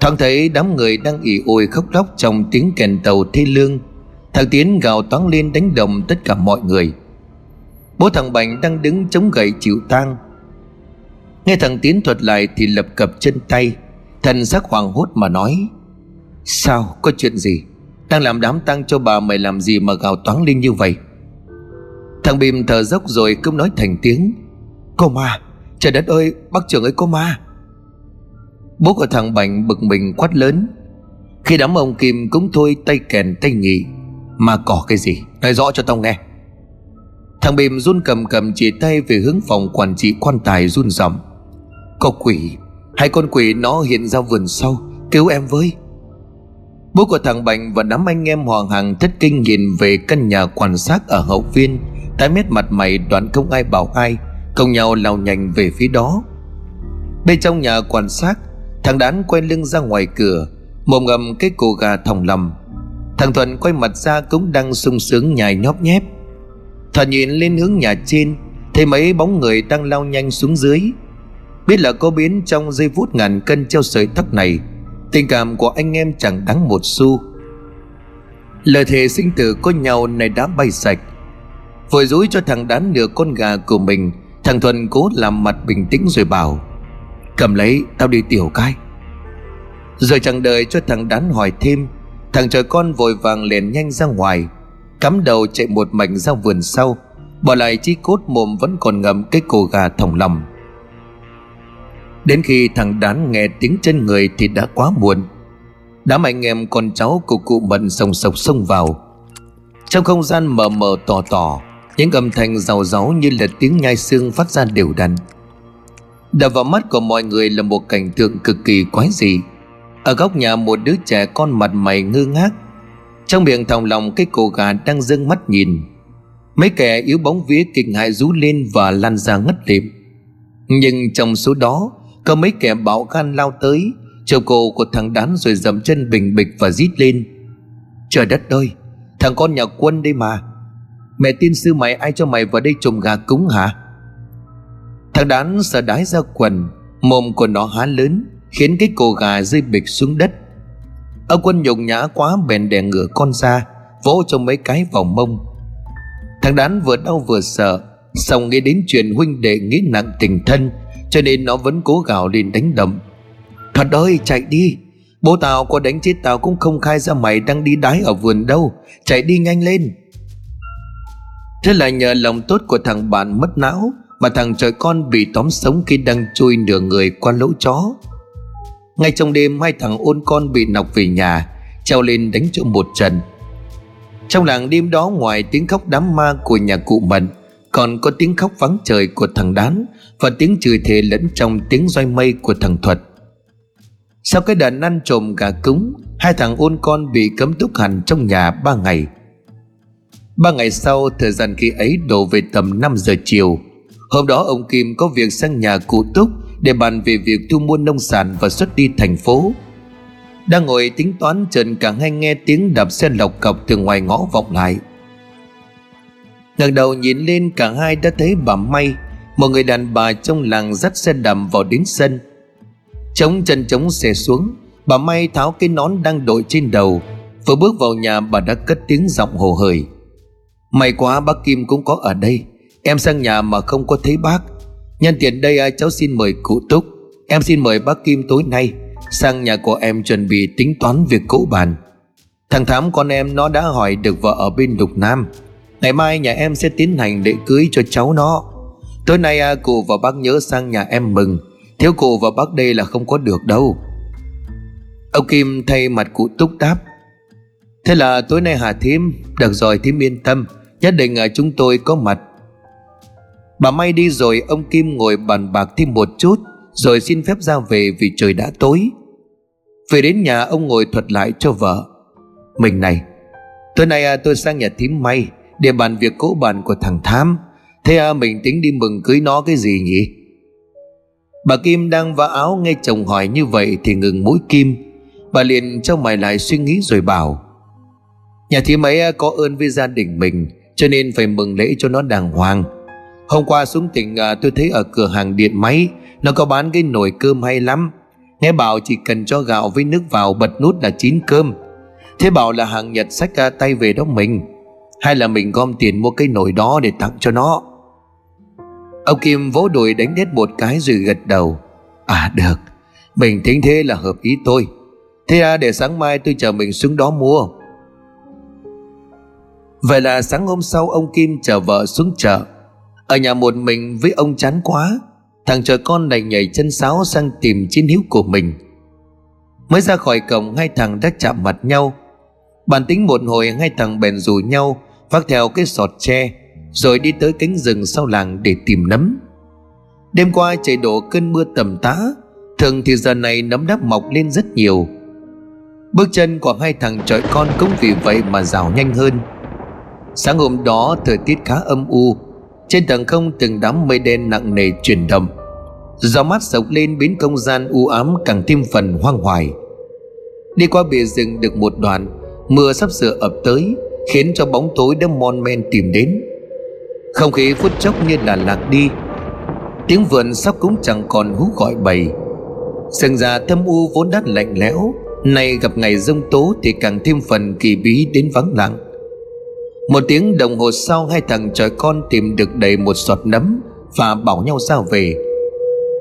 Thoáng thấy đám người đang ỉ ôi khóc lóc trong tiếng kèn tàu thê lương, Thằng Tiến gào toáng lên đánh đồng tất cả mọi người. Bố thằng Bành đang đứng chống gậy chịu tang. Nghe thằng Tiến thuật lại thì lập cập chân tay, Thần sắc hoàng hốt mà nói, Sao, có chuyện gì? Đang làm đám tang cho bà mày làm gì mà gào toáng lên như vậy? Thằng Bìm thở dốc rồi cũng nói thành tiếng. Cô ma, Trời đất ơi, bác trưởng ơi, cô ma. Bố của thằng Bành bực mình quát lớn. Khi đám ông Kim cũng thôi tay kèn tay nhị, mà cỏ cái gì? Nói rõ cho tao nghe. Thằng Bìm run cầm cầm chỉ tay về hướng phòng quản trị quan tài run rẩy Có quỷ, Hai con quỷ nó hiện ra vườn sau, Cứu em với. Bố của thằng Bành và đám anh em hoàng hằng thất kinh nhìn về căn nhà quan sát ở hậu viên. Tái mét mặt mày đoán không ai bảo ai, Cùng nhau lao nhanh về phía đó. Bên trong nhà quan sát, Thằng đán quay lưng ra ngoài cửa, Mồm ngầm cái cổ gà thòng lầm Thằng Thuận quay mặt ra cũng đang sung sướng nhài nhóp nhép. Thuận nhìn lên hướng nhà trên, Thấy mấy bóng người đang lao nhanh xuống dưới. Biết là có biến trong giây phút ngàn cân treo sợi tóc này. Tình cảm của anh em chẳng đáng một xu. Lời thề sinh tử có nhau này đã bay sạch. Vội dối cho thằng đán nửa con gà của mình, Thằng thuần cố làm mặt bình tĩnh rồi bảo, Cầm lấy, tao đi tiểu cái. Rồi chẳng đợi cho thằng đán hỏi thêm, Thằng trời con vội vàng liền nhanh ra ngoài, Cắm đầu chạy một mảnh ra vườn sau, Bỏ lại chi cốt mồm vẫn còn ngậm cái cổ gà thòng lòng. Đến khi thằng đán nghe tiếng chân người thì đã quá muộn. Đám anh em con cháu của cụ mận sồng sộc xông vào. Trong không gian mờ mờ tỏ tỏ Những âm thanh rào ráu như là tiếng nhai xương phát ra đều đặn. Đập vào mắt của mọi người là một cảnh tượng cực kỳ quái dị. Ở góc nhà, một đứa trẻ con mặt mày ngơ ngác. Trong miệng thòng lòng, cái cổ gà đang dâng mắt nhìn. Mấy kẻ yếu bóng vía kinh hại rú lên và lăn ra ngất lịm Nhưng trong số đó có mấy kẻ bạo gan lao tới Chầu cổ của thằng đán rồi dầm chân bình bịch và rít lên. Trời đất ơi, Thằng con nhà quân đây mà. Mẹ tin sư mày ai cho mày vào đây trồng gà cúng hả? Thằng đán sợ đái ra quần, Mồm của nó há lớn, Khiến cái cổ gà rơi bịch xuống đất. Ông quân nhục nhã quá bèn đè ngửa con ra, Vỗ cho mấy cái vào mông. Thằng đán vừa đau vừa sợ, Xong nghĩ đến chuyện huynh đệ nghĩ nặng tình thân cho nên nó vẫn cố gào lên đánh đấm. Thật ơi, chạy đi. Bố tao có đánh chết tao cũng không khai ra mày đang đi đái ở vườn đâu. Chạy đi nhanh lên. Thế là nhờ lòng tốt của thằng bạn mất não Mà thằng trời con bị tóm sống khi đang chui nửa người qua lỗ chó. Ngay trong đêm, hai thằng ôn con bị nọc về nhà, Treo lên đánh cho một trận. Trong làng đêm đó, ngoài tiếng khóc đám ma của nhà cụ Mận còn có tiếng khóc vắng trời của thằng Đán Và tiếng chửi thề lẫn trong tiếng roi mây của thằng Thuật. Sau cái đợt ăn trộm gà cúng, Hai thằng ôn con bị cấm túc hẳn trong nhà ba ngày. Ba ngày sau, thời gian khi ấy đổ về tầm 5 giờ chiều. Hôm đó ông Kim có việc sang nhà cụ Túc Để bàn về việc thu mua nông sản và xuất đi thành phố. Đang ngồi tính toán, trần cả hai nghe tiếng đạp xe lọc cọc từ ngoài ngõ vọng lại ngẩng đầu nhìn lên, cả hai đã thấy bà May, Một người đàn bà trong làng dắt xe đạp vào đến sân. Chống chân chống xe xuống, Bà May tháo cái nón đang đội trên đầu, Vừa bước vào nhà bà đã cất tiếng giọng hồ hởi. May quá, bác Kim cũng có ở đây. Em sang nhà mà không có thấy bác. Nhân tiện đây cháu xin mời cụ Túc. Em xin mời bác Kim tối nay. Sang nhà của em chuẩn bị tính toán việc cỗ bàn. Thằng Thám con em nó đã hỏi được vợ ở bên Lục Nam. Ngày mai nhà em sẽ tiến hành lễ cưới cho cháu nó. Tối nay à, cụ và bác nhớ sang nhà em mừng. Thiếu cụ và bác đây là không có được đâu. Ông Kim thay mặt cụ Túc đáp. Thế là tối nay Hà Thím Được rồi Thím yên tâm. Nhất định ở chúng tôi có mặt. Bà May đi rồi ông Kim ngồi bàn bạc thêm một chút Rồi xin phép ra về vì trời đã tối. Về đến nhà ông ngồi thuật lại cho vợ. Mình này Tối nay à, tôi sang nhà thím May. Để bàn việc cố bàn của thằng Thám Thế à, mình tính đi mừng cưới nó cái gì nhỉ? Bà Kim đang vá áo nghe chồng hỏi như vậy Thì ngừng mũi Kim. Bà liền cho mày lại suy nghĩ rồi bảo Nhà thím ấy à, có ơn với gia đình mình cho nên phải mừng lễ cho nó đàng hoàng. Hôm qua xuống tỉnh à, tôi thấy ở cửa hàng điện máy Nó có bán cái nồi cơm hay lắm. Nghe bảo chỉ cần cho gạo với nước vào bật nút là chín cơm. Thế bảo là hàng Nhật sách à, tay về đó mình. Hay là mình gom tiền mua cái nồi đó để tặng cho nó? Ông Kim vỗ đùi đánh đét một cái rồi gật đầu. À được. Mình tính thế là hợp ý tôi. Thế à để sáng mai tôi chờ mình xuống đó mua. Vậy là sáng hôm sau ông Kim chở vợ xuống chợ. Ở nhà một mình với ông chán quá, Thằng trời con này nhảy chân sáo sang tìm chiến hữu của mình. Mới ra khỏi cổng, hai thằng đã chạm mặt nhau. Bản tính một hồi, hai thằng bèn rủ nhau Vác theo cái sọt tre, Rồi đi tới cánh rừng sau làng để tìm nấm. Đêm qua trời đổ cơn mưa tầm tá Thường thì giờ này nấm đắp mọc lên rất nhiều. Bước chân của hai thằng trọi con cũng vì vậy mà rào nhanh hơn. Sáng hôm đó, thời tiết khá âm u, Trên tầng không từng đám mây đen nặng nề chuyển động. Gió mát sộc lên biến không gian u ám càng thêm phần hoang hoài. Đi qua bìa rừng được một đoạn, Mưa sắp sửa ập tới. Khiến cho bóng tối đã mon men tìm đến. Không khí phút chốc như là lạc đi, Tiếng vườn sóc cũng chẳng còn hú gọi bầy. Sừng già thâm u vốn đã lạnh lẽo, Nay gặp ngày rông tố thì càng thêm phần kỳ bí đến vắng lặng. Một tiếng đồng hồ sau, hai thằng trời con tìm được đầy một giọt nấm Và bảo nhau ra về.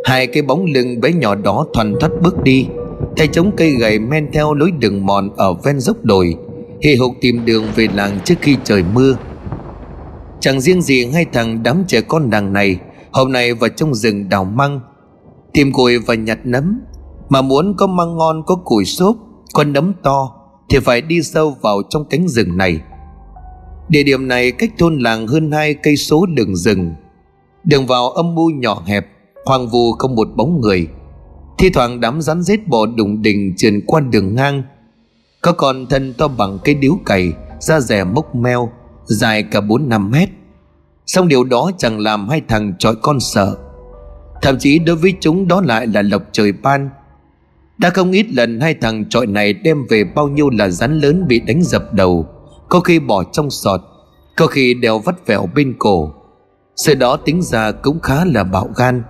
Hai cái bóng lưng bé nhỏ đó thoăn thoắt bước đi, Tay chống cây gậy men theo lối đường mòn ở ven dốc đồi. Hì hục tìm đường về làng trước khi trời mưa. Chẳng riêng gì hai thằng đám trẻ con làng này, Hôm nay vào trong rừng đào măng, Tìm củi và nhặt nấm, Mà muốn có măng ngon, có củi xốp, Có nấm to Thì phải đi sâu vào trong cánh rừng này. Địa điểm này cách thôn làng hơn hai cây số đường rừng. Đường vào âm mưu nhỏ hẹp hoàng vu không một bóng người. Thi thoảng đám rắn rết bò đùng đình trườn qua đường ngang có con thân to bằng cây điếu cày, Da rẻ mốc meo, Dài cả bốn năm mét. Xong điều đó chẳng làm hai thằng trói con sợ. Thậm chí đối với chúng đó lại là lộc trời ban. Đã không ít lần hai thằng trọi này đem về bao nhiêu là rắn lớn bị đánh dập đầu, Có khi bỏ trong sọt, Có khi đeo vắt vẹo bên cổ. Sự đó tính ra cũng khá là bạo gan.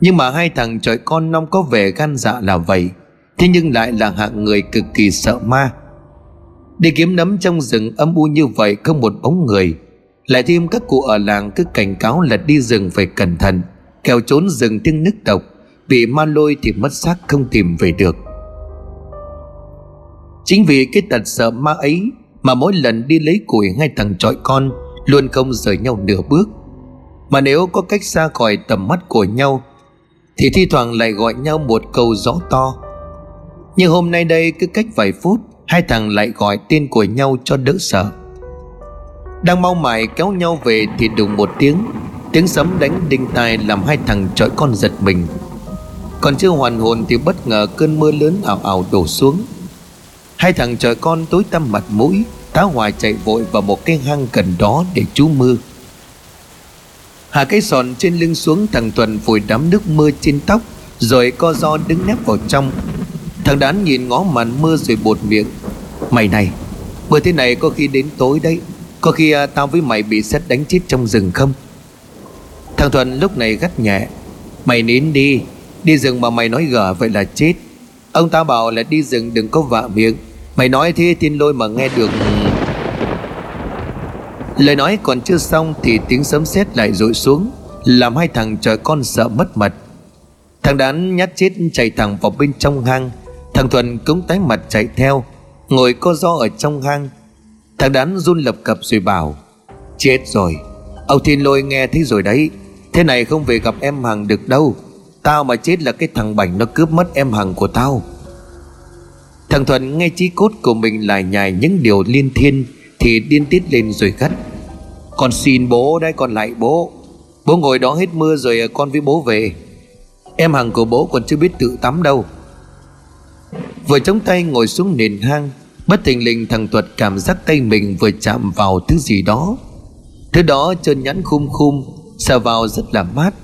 Nhưng mà hai thằng trọi con non có vẻ gan dạ là vậy. Thế nhưng lại là hạng người cực kỳ sợ ma. Đi kiếm nấm trong rừng âm u như vậy không một bóng người. Lại thêm các cụ ở làng cứ cảnh cáo là đi rừng phải cẩn thận, Kẻo trốn rừng tiếng nức độc, Bị ma lôi thì mất xác không tìm về được. Chính vì cái tật sợ ma ấy Mà mỗi lần đi lấy củi ngay thằng trọi con, Luôn không rời nhau nửa bước. Mà nếu có cách xa khỏi tầm mắt của nhau, Thì thi thoảng lại gọi nhau một câu rõ to nhưng hôm nay đây cứ cách vài phút, Hai thằng lại gọi tên của nhau cho đỡ sợ. Đang mau mải kéo nhau về thì đùng một tiếng Tiếng sấm đánh đinh tai làm hai thằng trọi con giật mình. Còn chưa hoàn hồn thì bất ngờ cơn mưa lớn ảo ảo đổ xuống. Hai thằng trọi con tối tăm mặt mũi, Tá hòa chạy vội vào một cái hang gần đó để trú mưa. Hạ cái sòn trên lưng xuống thằng Tuần vùi đám nước mưa trên tóc, Rồi co do đứng nép vào trong. Thằng đán nhìn ngó màn mưa rồi bột miệng. Mày này Mưa thế này có khi đến tối đấy. Có khi à, tao với mày bị xét đánh chết trong rừng không? Thằng Thuận lúc này gắt nhẹ. Mày nín đi. Đi rừng mà mày nói gở vậy là chết. Ông ta bảo là đi rừng đừng có vạ miệng. Mày nói thế thiên lôi mà nghe được. Lời nói còn chưa xong Thì tiếng sấm sét lại rội xuống Làm hai thằng trời con sợ mất mật Thằng đán nhát chết chạy thẳng vào bên trong hang. Thằng Thuận cũng tái mặt chạy theo, Ngồi co do ở trong hang. Thằng đán run lập cập rồi bảo, Chết rồi, Ông Thiên Lôi nghe thấy rồi đấy. Thế này không về gặp em Hằng được đâu. Tao mà chết là cái thằng Bảnh nó cướp mất em Hằng của tao. Thằng Thuận nghe chí cốt của mình lại nhài những điều liên thiên Thì điên tiết lên rồi gắt. Con xin bố đây con lại bố. Bố ngồi đó hết mưa rồi con với bố về. Em Hằng của bố còn chưa biết tự tắm đâu. Vừa chống tay ngồi xuống nền hang, Bất thình lình thằng Tuật cảm giác tay mình vừa chạm vào thứ gì đó. Thứ đó trơn nhẵn khum khum Sờ vào rất là mát.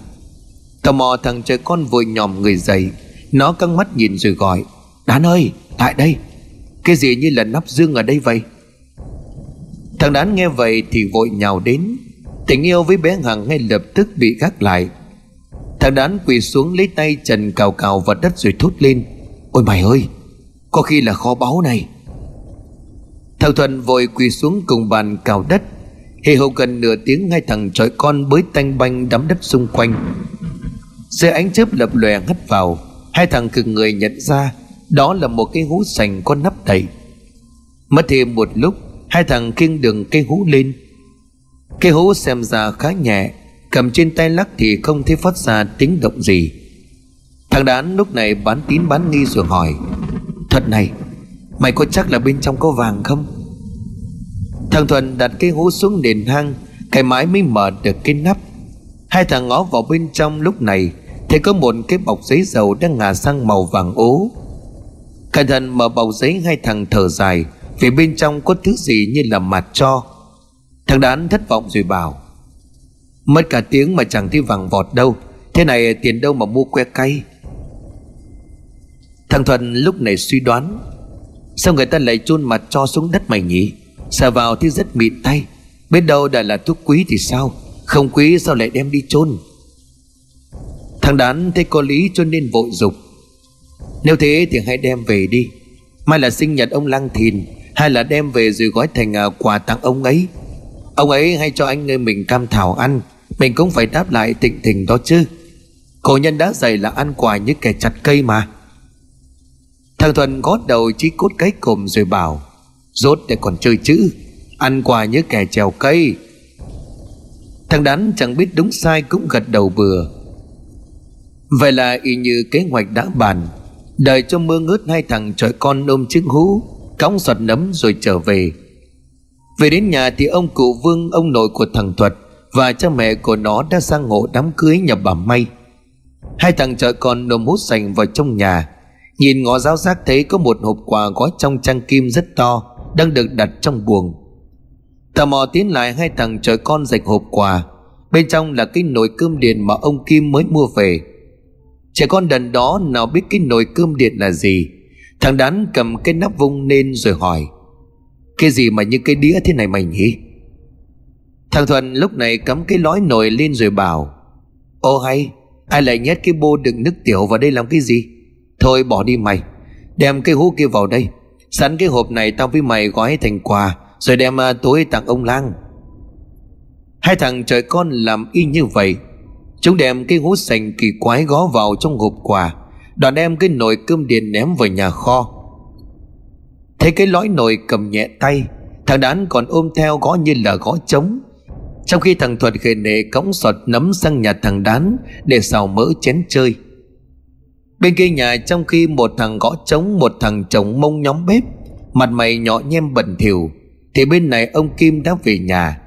Tò mò thằng trời con vội nhòm người dậy, Nó căng mắt nhìn rồi gọi, Đán ơi tại đây. Cái gì như là nắp dương ở đây vậy? Thằng đán nghe vậy thì vội nhào đến. Tình yêu với bé Hằng ngay lập tức bị gác lại. Thằng đán quỳ xuống lấy tay trần cào cào vào đất rồi thốt lên, Ôi mày ơi có khi là kho báu này. Thằng Thuận vội quỳ xuống cùng bàn cào đất. Hề hậu gần nửa tiếng ngay thằng trói con bới tanh banh đắm đất xung quanh. Xe ánh chớp lập lòe hắt vào, Hai thằng cực người nhận ra Đó là một cái hú sành có nắp đầy. Mất thêm một lúc, Hai thằng kiêng đường cây hú lên. Cây hú xem ra khá nhẹ, Cầm trên tay lắc thì không thấy phát ra tiếng động gì. Thằng đán lúc này bán tín bán nghi rồi hỏi Thật này, Mày có chắc là bên trong có vàng không? Thằng Thuận đặt cái hũ xuống nền hang, Cái mái mới mở được cái nắp. Hai thằng ngó vào bên trong lúc này Thì có một cái bọc giấy dầu đang ngả sang màu vàng ố. Cẩn thận mở bọc giấy, hai thằng thở dài, Vì bên trong có thứ gì như là mặt cho. Thằng đán thất vọng rồi bảo, Mất cả tiếng mà chẳng thấy vàng vọt đâu. Thế này tiền đâu mà mua que cay? Thằng Thuận lúc này suy đoán, Sao người ta lại chôn mặt cho xuống đất mày nhỉ? Sờ vào thì rất mịn tay, Biết đâu đã là thuốc quý thì sao? Không quý sao lại đem đi chôn? Thằng đán thấy có lý cho nên vội dục, Nếu thế thì hãy đem về đi, Mai là sinh nhật ông Lăng Thìn, Hay là đem về rồi gói thành à, quà tặng ông ấy. Ông ấy hay cho anh người mình cam thảo ăn, Mình cũng phải đáp lại tịnh tình đó chứ. Cổ nhân đã dạy là ăn quà như kẻ chặt cây mà. Thằng Thuần gót đầu chí cốt cái cồm rồi bảo, Rốt để còn chơi chữ Ăn quà như kẻ trèo cây. Thằng đắn chẳng biết đúng sai cũng gật đầu bừa. Vậy là y như kế hoạch đã bàn, Đợi cho mưa ngớt hai thằng trời con ôm trứng hú, Cõng sọt nấm rồi trở về. Về đến nhà thì ông cụ Vương, Ông nội của thằng Thuật Và cha mẹ của nó đã sang ngộ đám cưới nhập bà May. Hai thằng trời con nôm hút sành vào trong nhà Nhìn ngõ giáo giác thấy có một hộp quà gói trong trang kim rất to, đang được đặt trong buồng. Tò mò tiến lại, hai thằng trời con rạch hộp quà. Bên trong là cái nồi cơm điện mà ông Kim mới mua về. Trẻ con đần đó nào biết cái nồi cơm điện là gì? Thằng đán cầm cái nắp vung lên rồi hỏi. Cái gì mà như cái đĩa thế này mày nhỉ? Thằng Thuận lúc này cắm cái lõi nồi lên rồi bảo. Ô hay, Ai lại nhét cái bô đựng nước tiểu vào đây làm cái gì? Thôi bỏ đi mày. Đem cái hũ kia vào đây. Sẵn cái hộp này tao với mày gói thành quà Rồi đem à, uh, tối tặng ông lang. Hai thằng trời con làm y như vậy. Chúng đem cái hũ sành kỳ quái gó vào trong hộp quà Đoàn đem cái nồi cơm điện ném vào nhà kho. Thấy cái lõi nồi cầm nhẹ tay Thằng đán còn ôm theo gõ như là gõ trống. Trong khi thằng Thuật khề nệ cõng sọt nấm sang nhà thằng đán Để xào mỡ chén chơi. Bên kia nhà trong khi một thằng gõ trống, Một thằng chồng mông nhóm bếp. Mặt mày nhỏ nhem bẩn thỉu. Thì bên này ông Kim đã về nhà.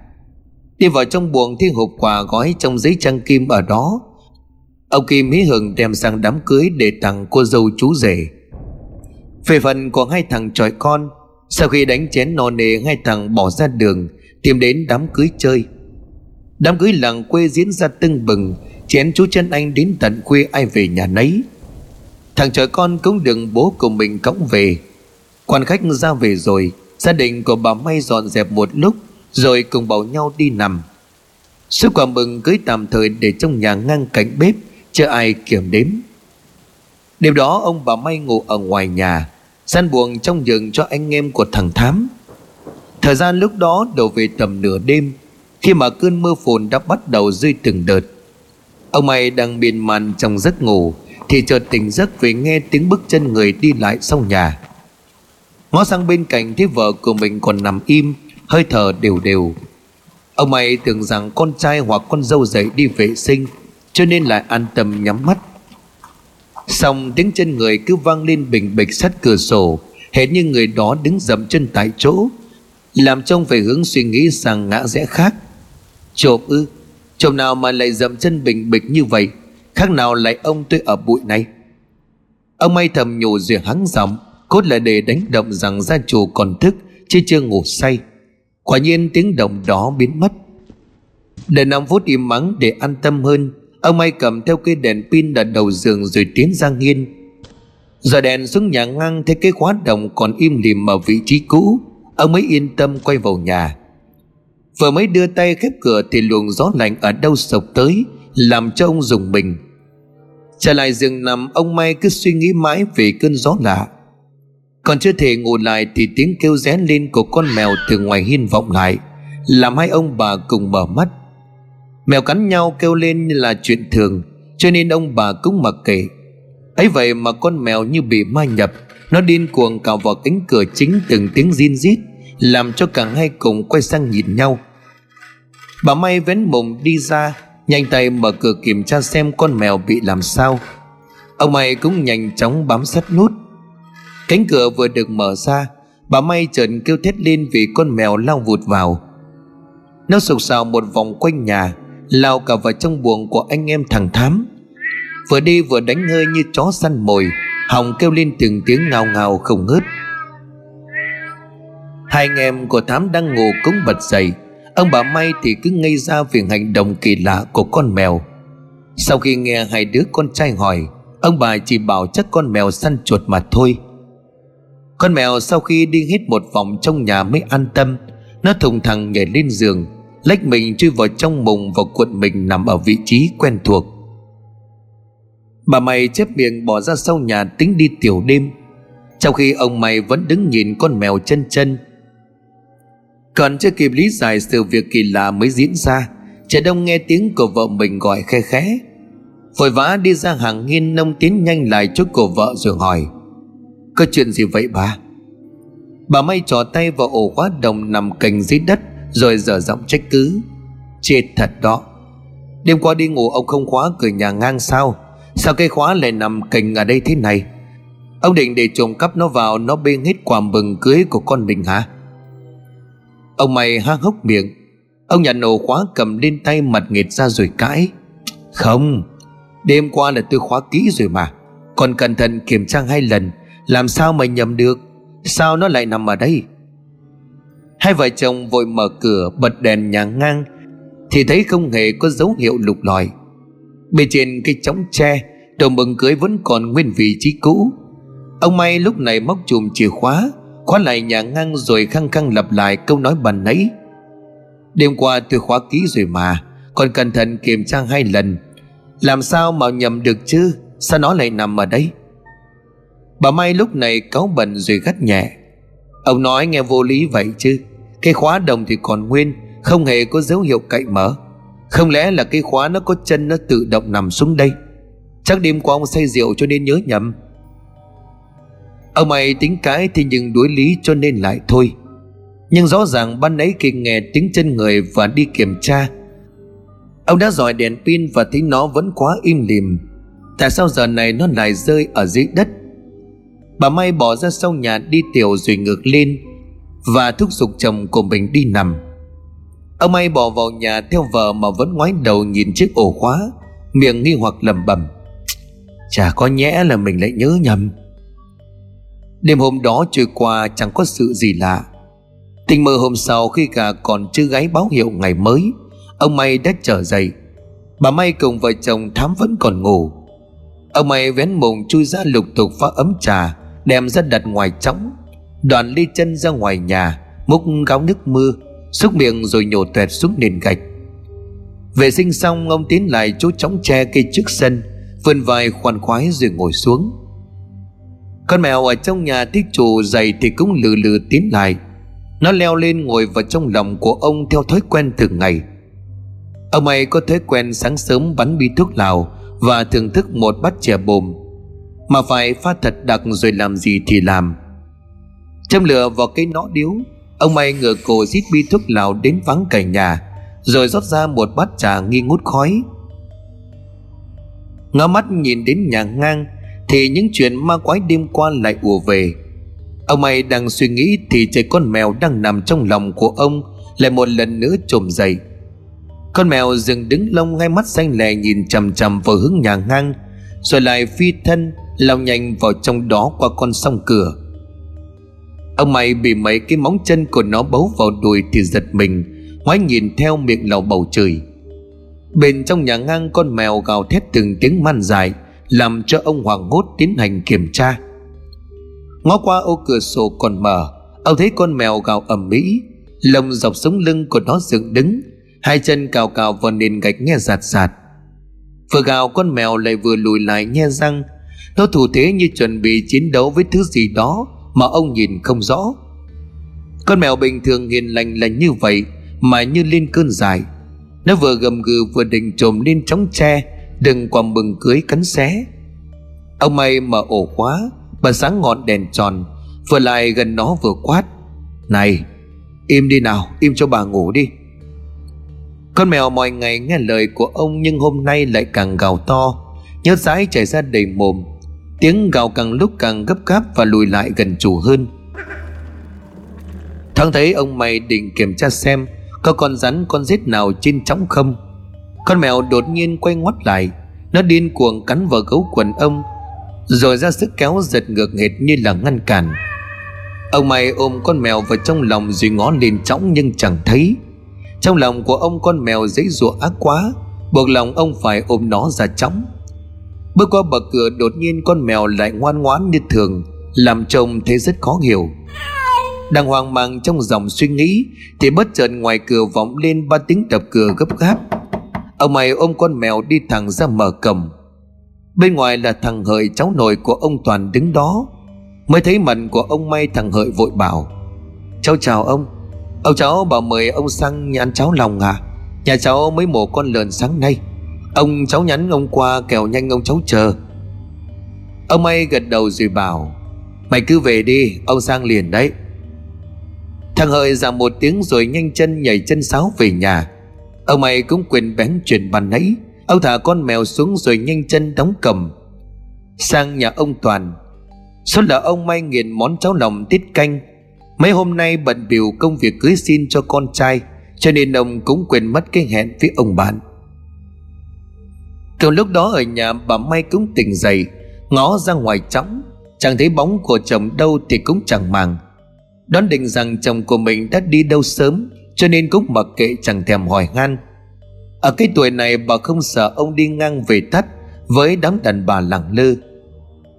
Đi vào trong buồng thì hộp quà gói trong giấy trăng kim ở đó. Ông Kim hí hưởng đem sang đám cưới để tặng cô dâu chú rể. Về phần của hai thằng tròi con, Sau khi đánh chén nò nề hai thằng bỏ ra đường, Tìm đến đám cưới chơi. Đám cưới làng quê diễn ra tưng bừng. Chén chú chân anh đến tận quê ai về nhà nấy. Thằng trời con cũng đừng bố của mình cõng về. Quan khách ra về rồi, Gia đình của bà May dọn dẹp một lúc, Rồi cùng bảo nhau đi nằm. Sức quà mừng cưới tạm thời để trong nhà ngang cạnh bếp, chưa ai kiểm đếm. Đêm đó, ông bà may ngủ ở ngoài nhà gian buồng trong giường cho anh em của thằng thám. Thời gian lúc đó đổ về tầm nửa đêm, khi mà cơn mưa phùn đã bắt đầu rơi từng đợt. Ông may đang miên man trong giấc ngủ thì chợt tỉnh giấc vì nghe tiếng bước chân người đi lại sau nhà. Ngó sang bên cạnh thấy vợ của mình còn nằm im, hơi thở đều đều. Ông ấy tưởng rằng con trai hoặc con dâu dậy đi vệ sinh, cho nên lại an tâm nhắm mắt. Xong, tiếng chân người cứ vang lên bình bịch sát cửa sổ, hệt như người đó đứng dậm chân tại chỗ, làm trông phải hướng suy nghĩ sang ngã rẽ khác. Trộm ư trộm nào mà lại dậm chân bình bịch như vậy? Khác nào lại ông tôi ở bụi này? Ông may thầm nhủ rồi hắng giọng, cốt là để đánh động rằng gia chủ còn thức, chứ chưa ngủ say. Quả nhiên tiếng động đó biến mất. Để năm phút im mắng để an tâm hơn, Ông May cầm theo cây đèn pin đặt đầu giường rồi tiến ra nghiên Giờ đèn xuống nhà ngang thấy cái khóa đồng còn im lìm ở vị trí cũ, Ông mới yên tâm quay vào nhà. Vừa mới đưa tay khép cửa thì luồng gió lạnh ở đâu sộc tới làm cho ông dùng mình. Trở lại giường nằm, ông May cứ suy nghĩ mãi về cơn gió lạ. Còn chưa thể ngủ lại thì tiếng kêu rén lên của con mèo từ ngoài hiên vọng lại, Làm hai ông bà cùng mở mắt. Mèo cắn nhau kêu lên như là chuyện thường, Cho nên ông bà cũng mặc kệ. Ấy vậy mà con mèo như bị ma nhập, Nó điên cuồng cào vào cánh cửa chính từng tiếng zin rít, Làm cho cả hai cùng quay sang nhìn nhau. Bà May vén mồm đi ra Nhanh tay mở cửa kiểm tra xem con mèo bị làm sao. Ông May cũng nhanh chóng bám sát nút. Cánh cửa vừa được mở ra, Bà May chợt kêu thét lên vì con mèo lao vụt vào. Nó sục sào một vòng quanh nhà, lao cả vào trong buồng của anh em thằng thám. Vừa đi vừa đánh hơi như chó săn mồi, hòng kêu lên từng tiếng ngào ngào không ngớt. Hai anh em của thám đang ngủ cũng bật dậy ông bà may thì cứ ngây ra vì hành động kỳ lạ của con mèo. Sau khi nghe hai đứa con trai hỏi, ông bà chỉ bảo chắc con mèo săn chuột mà thôi. Con mèo sau khi đi hết một vòng trong nhà mới an tâm, nó thùng thẳng nhảy lên giường, lách mình chui vào trong mùng và cuộn mình nằm ở vị trí quen thuộc. Bà mày chép miệng bỏ ra sau nhà tính đi tiểu đêm. Trong khi ông mày vẫn đứng nhìn con mèo chân chân còn chưa kịp lý giải sự việc kỳ lạ mới diễn ra trẻ đông nghe tiếng của vợ mình gọi khe khẽ. Vội vã đi ra hàng nghiên nông tiến nhanh lại chỗ của vợ rồi hỏi, có chuyện gì vậy bà? Bà may trò tay vào ổ khóa đồng nằm cành dưới đất rồi dở giọng trách cứ, Chết thật đó. Đêm qua đi ngủ ông không khóa cửa nhà ngang sao? Sao cái khóa lại nằm cành ở đây thế này? Ông định để trộm cắp nó vào, Nó bê hết quả mừng cưới của con mình hả? Ông mày há hốc miệng. Ông nhặt ổ khóa cầm lên tay mặt nghệt ra rồi cãi. Không, Đêm qua là tôi khóa kỹ rồi mà. Còn cẩn thận kiểm tra hai lần, Làm sao mày nhầm được? Sao nó lại nằm ở đây? Hai vợ chồng vội mở cửa, bật đèn nhà ngang, Thì thấy không hề có dấu hiệu lục lọi. Bên trên cái chóng tre Đồ mừng cưới vẫn còn nguyên vị trí cũ. Ông May lúc này móc chùm chìa khóa Khóa lại nhà ngang rồi khăng khăng lặp lại câu nói bàn nãy. Đêm qua tôi khóa kỹ rồi mà, Còn cẩn thận kiểm tra hai lần. Làm sao mà nhầm được chứ? Sao nó lại nằm ở đây? Bà May lúc này cáu bẩn rồi gắt nhẹ. Ông nói nghe vô lý vậy chứ, Cái khóa đồng thì còn nguyên, Không hề có dấu hiệu cậy mở. Không lẽ là cái khóa nó có chân nó tự động nằm xuống đây? Chắc đêm qua ông say rượu cho nên nhớ nhầm. Ông mày tính cái thì nhưng đối lý cho nên lại thôi. Nhưng rõ ràng ban nãy khi nghe tiếng chân người và đi kiểm tra, Ông đã dòi đèn pin và thấy nó vẫn quá im lìm. Tại sao giờ này nó lại rơi ở dưới đất? Bà May bỏ ra sau nhà đi tiểu rồi ngược lên Và thúc giục chồng của mình đi nằm. Ông May bỏ vào nhà theo vợ mà vẫn ngoái đầu nhìn chiếc ổ khóa, Miệng nghi hoặc lẩm bẩm. Chả có nhẽ là mình lại nhớ nhầm. Đêm hôm đó trôi qua chẳng có sự gì lạ. Tình mơ hôm sau khi gà còn chưa gáy báo hiệu ngày mới, Ông May đã trở dậy. Bà May cùng vợ chồng thám vẫn còn ngủ. Ông May vén mùng chui ra lục tục pha ấm trà, Đem ra đặt ngoài trống, Đoàn ly chân ra ngoài nhà, Múc gáo nước mưa, Xúc miệng rồi nhổ tuẹt xuống nền gạch. Vệ sinh xong, ông tiến lại chỗ trống tre cây trước sân, Vươn vai khoan khoái rồi ngồi xuống. Con mèo ở trong nhà thích chủ dậy thì cũng lừ lừ tiến lại. Nó leo lên ngồi vào trong lòng của ông theo thói quen thường ngày. Ông ấy có thói quen sáng sớm bắn bi thuốc lào Và thưởng thức một bát chè bồm. Mà phải pha thật đặc rồi làm gì thì làm. Châm lửa vào cái nõ điếu, Ông mày ngửa cổ rít bi thuốc lào đến vắng cả nhà, Rồi rót ra một bát trà nghi ngút khói. Ngó mắt nhìn đến nhà ngang thì những chuyện ma quái đêm qua lại ùa về. Ông mày đang suy nghĩ thì thấy con mèo đang nằm trong lòng của ông lại một lần nữa trồm dậy. Con mèo dừng đứng lông ngay mắt xanh lè nhìn chằm chằm vào hướng nhà ngang, rồi lại phi thân lao nhanh vào trong đó qua con sông cửa. Ông mày bị mấy cái móng chân của nó bấu vào đùi thì giật mình, ngoái nhìn theo miệng lầu bầu trời. Bên trong nhà ngang con mèo gào thét từng tiếng man dài làm cho ông hoàng hốt tiến hành kiểm tra. Ngó qua ô cửa sổ còn mở Ông thấy con mèo gào ầm ĩ, Lông dọc sống lưng của nó dựng đứng Hai chân cào cào vào nền gạch nghe giạt giạt Vừa gào con mèo lại vừa lùi lại nhe răng. Nó thủ thế như chuẩn bị chiến đấu với thứ gì đó Mà ông nhìn không rõ. Con mèo bình thường hiền lành là như vậy Mà như lên cơn dài nó vừa gầm gừ vừa định trồm lên chóng tre Đừng quằm bừng cưới cắn xé. Ông mày mở ổ khóa Bà sáng ngọn đèn tròn, Vừa lại gần nó vừa quát, Này, im đi nào, Im cho bà ngủ đi. Con mèo mọi ngày nghe lời của ông Nhưng hôm nay lại càng gào to Nhớt dãi chảy ra đầy mồm. Tiếng gào càng lúc càng gấp gáp Và lùi lại gần chủ hơn. Thoáng thấy ông mày định kiểm tra xem có con rắn, con rết nào trên trống không. Con mèo đột nhiên quay ngoắt lại. Nó điên cuồng cắn vào gấu quần ông, Rồi ra sức kéo giật ngược nghệt như là ngăn cản. Ông mày ôm con mèo vào trong lòng rồi ngó lên trống nhưng chẳng thấy. Trong lòng của ông con mèo dãy dụa ác quá, Buộc lòng ông phải ôm nó ra trống Bước qua bậc cửa đột nhiên con mèo lại ngoan ngoãn như thường, Làm chồng thấy rất khó hiểu. Đang hoang mang trong dòng suy nghĩ, Thì bất chợt ngoài cửa vọng lên ba tiếng đập cửa gấp gáp. Ông mày ôm con mèo đi thẳng ra mở cầm Bên ngoài là thằng Hợi cháu nội của ông Toàn đứng đó. Mới thấy mặt của ông May thằng Hợi vội bảo, Cháu chào ông. Ông cháu bảo mời ông sang nhà ăn cháu lòng à? Nhà cháu mới mổ con lợn sáng nay. Ông cháu nhắn ông qua kèo nhanh ông cháu chờ. Ông May gật đầu rồi bảo, Mày cứ về đi, Ông sang liền đấy. Thằng Hợi giảm một tiếng rồi nhanh chân nhảy chân sáo về nhà. Ông mày cũng quên bén chuyện bàn nãy. Ông thả con mèo xuống rồi nhanh chân đóng cầm. Sang nhà ông Toàn. Số là ông may nghiền món cháo lòng tiết canh? Mấy hôm nay bận biểu công việc cưới xin cho con trai, Cho nên ông cũng quên mất cái hẹn với ông bạn. Từ lúc đó ở nhà bà May cũng tỉnh dậy, Ngó ra ngoài trống Chẳng thấy bóng của chồng đâu thì cũng chẳng màng. Đoán định rằng chồng của mình đã đi đâu sớm cho nên cũng mặc kệ chẳng thèm hỏi han. Ở cái tuổi này bà không sợ ông đi ngang về thắt Với đám đàn bà lẳng lơ.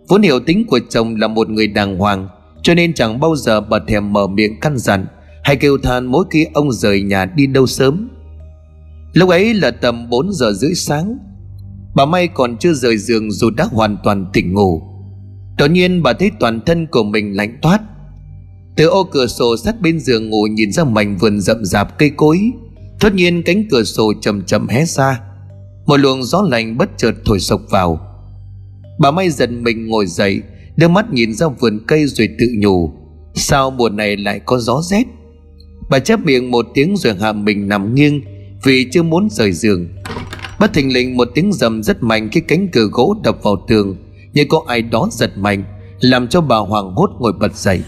Vốn hiểu tính của chồng là một người đàng hoàng, Cho nên chẳng bao giờ bà thèm mở miệng căn dặn Hay kêu than mỗi khi ông rời nhà đi đâu sớm. Lúc ấy là tầm 4 giờ rưỡi sáng, Bà May còn chưa rời giường dù đã hoàn toàn tỉnh ngủ. Đột nhiên bà thấy toàn thân của mình lạnh toát từ ô cửa sổ sát bên giường ngủ nhìn ra mảnh vườn rậm rạp cây cối, thốt nhiên cánh cửa sổ chậm chậm hé ra. Một luồng gió lạnh bất chợt thổi sộc vào. Bà May giật mình ngồi dậy Đưa mắt nhìn ra vườn cây rồi tự nhủ Sao mùa này lại có gió rét? Bà chép miệng một tiếng rồi hạ mình nằm nghiêng Vì chưa muốn rời giường. Bất thình lình một tiếng rầm rất mạnh Khi cánh cửa gỗ đập vào tường Như có ai đó giật mạnh Làm cho bà hoàng hốt ngồi bật dậy.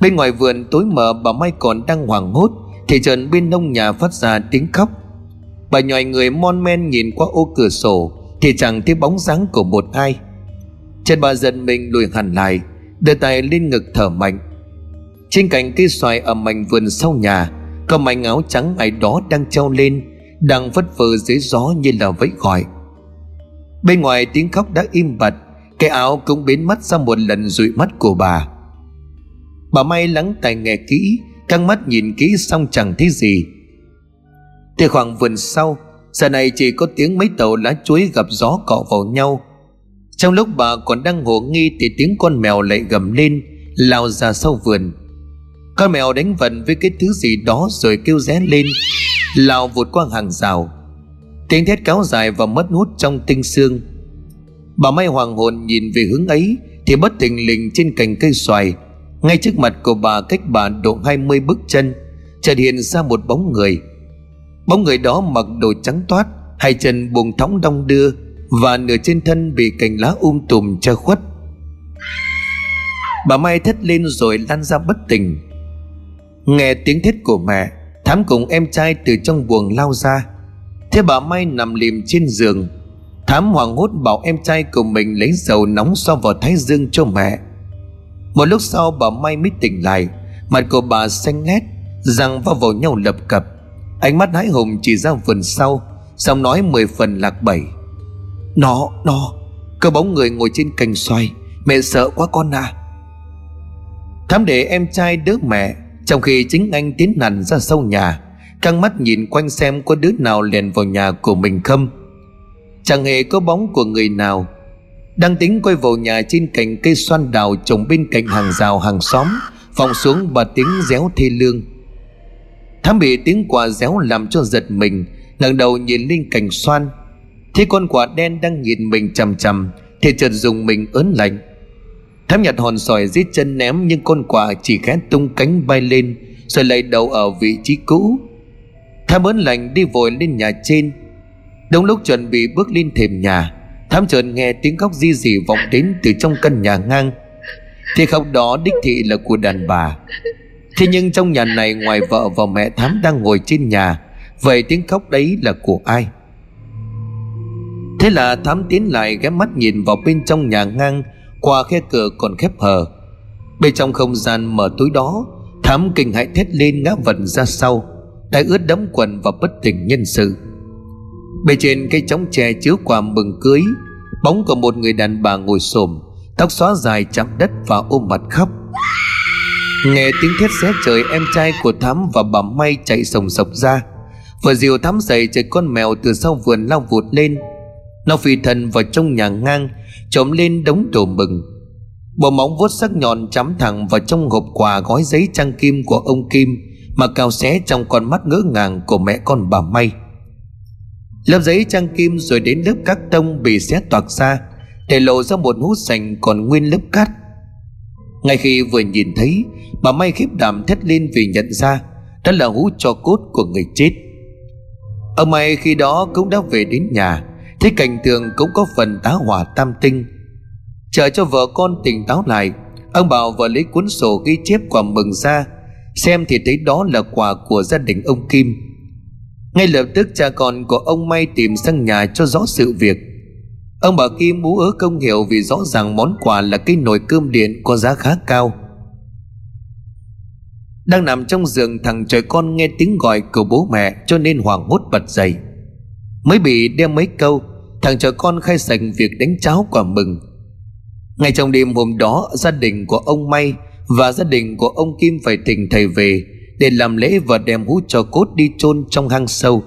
Bên ngoài vườn tối mờ, bà mai còn đang hoàng hốt. Thì trần bên nông nhà phát ra tiếng khóc. Bà nhòi người mon men nhìn qua ô cửa sổ, Thì chẳng thấy bóng dáng của một ai. Chân bà giật mình lùi hẳn lại, Đưa tay lên ngực thở mạnh. Trên cành cây xoài ở mảnh vườn sau nhà, Có mảnh áo trắng ai đó đang treo lên, Đang vất vờ dưới gió như là vẫy gọi. Bên ngoài tiếng khóc đã im bặt, Cái áo cũng biến mất ra một lần dụi mắt của bà. Bà may lắng tai nghe kỹ, Căng mắt nhìn kỹ xong chẳng thấy gì. Từ khoảng vườn sau, Giờ này chỉ có tiếng mấy tàu lá chuối gặp gió cọ vào nhau. Trong lúc bà còn đang hồ nghi Thì tiếng con mèo lại gầm lên, Lao ra sau vườn. Con mèo đánh vần với cái thứ gì đó Rồi kêu ré lên, Lao vụt qua hàng rào. Tiếng thét kéo dài và mất hút trong tinh xương. Bà may hoàng hồn nhìn về hướng ấy, Thì bất tình lình trên cành cây xoài ngay trước mặt của bà cách bà độ 20 bước chân, Chợt hiện ra một bóng người. Bóng người đó mặc đồ trắng toát, Hai chân buồn thõng đong đưa Và nửa trên thân bị cành lá um tùm che khuất. Bà Mai thét lên rồi lăn ra bất tỉnh. Nghe tiếng thét của mẹ, Thám cùng em trai từ trong buồng lao ra. Thế bà Mai nằm lìm trên giường. Thám hoàng hốt bảo em trai của mình lấy dầu nóng xoa vào thái dương cho mẹ. Một lúc sau bà may mới tỉnh lại Mặt của bà xanh nét Răng vào vào nhau lập cập. Ánh mắt hãi hùng chỉ ra vườn sau Xong nói mười phần lạc bảy Nó, nó Có bóng người ngồi trên cành xoay Mẹ sợ quá con à. Thám để em trai đỡ mẹ Trong khi chính anh tiến nằn ra sau nhà Căng mắt nhìn quanh xem có đứa nào lèn vào nhà của mình không. Chẳng hề có bóng của người nào đang tính quay vào nhà trên cành cây xoan đào trồng bên cạnh hàng rào hàng xóm Phòng xuống bà tiếng réo thê lương. Thám bị tiếng quả réo làm cho giật mình, ngẩng đầu nhìn lên cành xoan. Thấy con quả đen đang nhìn mình chằm chằm, Thì chợt dùng mình ớn lạnh. Thám nhặt hòn sỏi dưới chân ném, Nhưng con quả chỉ khẽ tung cánh bay lên, Rồi lại đầu ở vị trí cũ. Thám ớn lạnh đi vội lên nhà trên. Đúng lúc chuẩn bị bước lên thềm nhà Thám chợt nghe tiếng khóc di dì vọng đến từ trong căn nhà ngang. Thì khóc đó đích thị là của đàn bà. Thế nhưng trong nhà này ngoài vợ và mẹ Thám đang ngồi trên nhà, Vậy tiếng khóc đấy là của ai? Thế là Thám tiến lại ghé mắt nhìn vào bên trong nhà ngang, Qua khe cửa còn khép hờ. Bên trong không gian mở tối đó, Thám kinh hãi thét lên ngã vật ra sau Đã ướt đẫm quần và bất tỉnh nhân sự. Bên trên cây trống tre chứa quà mừng cưới, Bóng của một người đàn bà ngồi xổm, Tóc xóa dài chạm đất và ôm mặt khóc. Nghe tiếng thét xé trời, em trai của Thắm và bà May chạy sồng sộc ra. Vừa dìu Thắm dậy chạy con mèo từ sau vườn lao vụt lên. Nó phi thần vào trong nhà ngang, Trộm lên đống đồ mừng. Bộ móng vuốt sắc nhọn chấm thẳng vào trong hộp quà gói giấy trang kim của ông Kim, Mà cao xé trong con mắt ngỡ ngàng của mẹ con bà May. Lớp giấy trang kim rồi đến lớp các tông bị xé toạc ra, Để lộ ra một hút sành còn nguyên lớp cát. Ngay khi vừa nhìn thấy Bà May khiếp đảm thét lên vì nhận ra, Đó là hũ cho cốt của người chết. Ông May khi đó cũng đã về đến nhà, Thấy cảnh tường cũng có phần tá hỏa tam tinh. Chờ cho vợ con tỉnh táo lại, Ông bảo vợ lấy cuốn sổ ghi chép quả mừng ra, Xem thì thấy đó là quà của gia đình ông Kim. Ngay lập tức cha con của ông May tìm sang nhà cho rõ sự việc. Ông bà Kim bú ớ công hiểu vì rõ ràng món quà là cái nồi cơm điện có giá khá cao. Đang nằm trong giường, thằng trời con nghe tiếng gọi của bố mẹ cho nên hoảng hốt bật dậy. Mới bị đem mấy câu, Thằng trời con khai sành việc đánh cháo quả mừng. Ngay trong đêm hôm đó, Gia đình của ông May Và gia đình của ông Kim phải tỉnh thầy về. Để làm lễ và đem hũ cho cốt đi chôn trong hang sâu.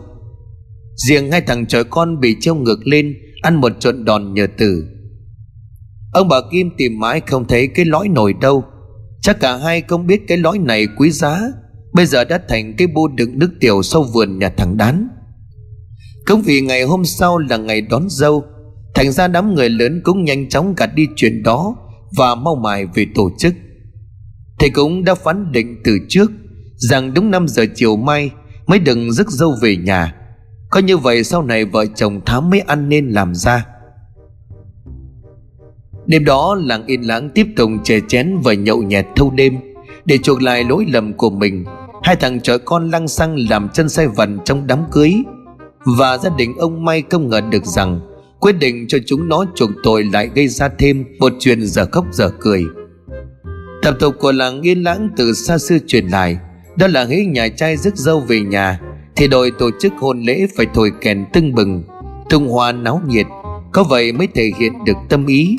Riêng hai thằng trời con bị treo ngược lên, Ăn một trận đòn nhờ tử. Ông bà Kim tìm mãi không thấy cái lõi nổi đâu. Chắc cả hai không biết cái lõi này quý giá. Bây giờ đã thành cái bô đựng nước tiểu sau vườn nhà thằng Đán. Cũng vì ngày hôm sau là ngày đón dâu, Thành ra đám người lớn cũng nhanh chóng gạt đi chuyện đó Và mau mài về tổ chức. Thầy cũng đã phán định từ trước Rằng đúng 5 giờ chiều mai Mới đừng rước dâu về nhà. Có như vậy sau này vợ chồng thám mới ăn nên làm ra. Đêm đó, làng yên lãng tiếp tục chè chén và nhậu nhẹt thâu đêm Để chuộc lại lỗi lầm của mình. Hai thằng trời con lăng xăng làm chân say vần trong đám cưới. Và gia đình ông May không ngờ được rằng Quyết định cho chúng nó chuộc tội lại gây ra thêm một chuyện giờ khóc giờ cười. Tập tục của làng yên lãng từ xa xưa truyền lại. Đó là hễ nhà trai rước dâu về nhà, Thì đội tổ chức hôn lễ phải thổi kèn tưng bừng Tung hoa náo nhiệt, Có vậy mới thể hiện được tâm ý.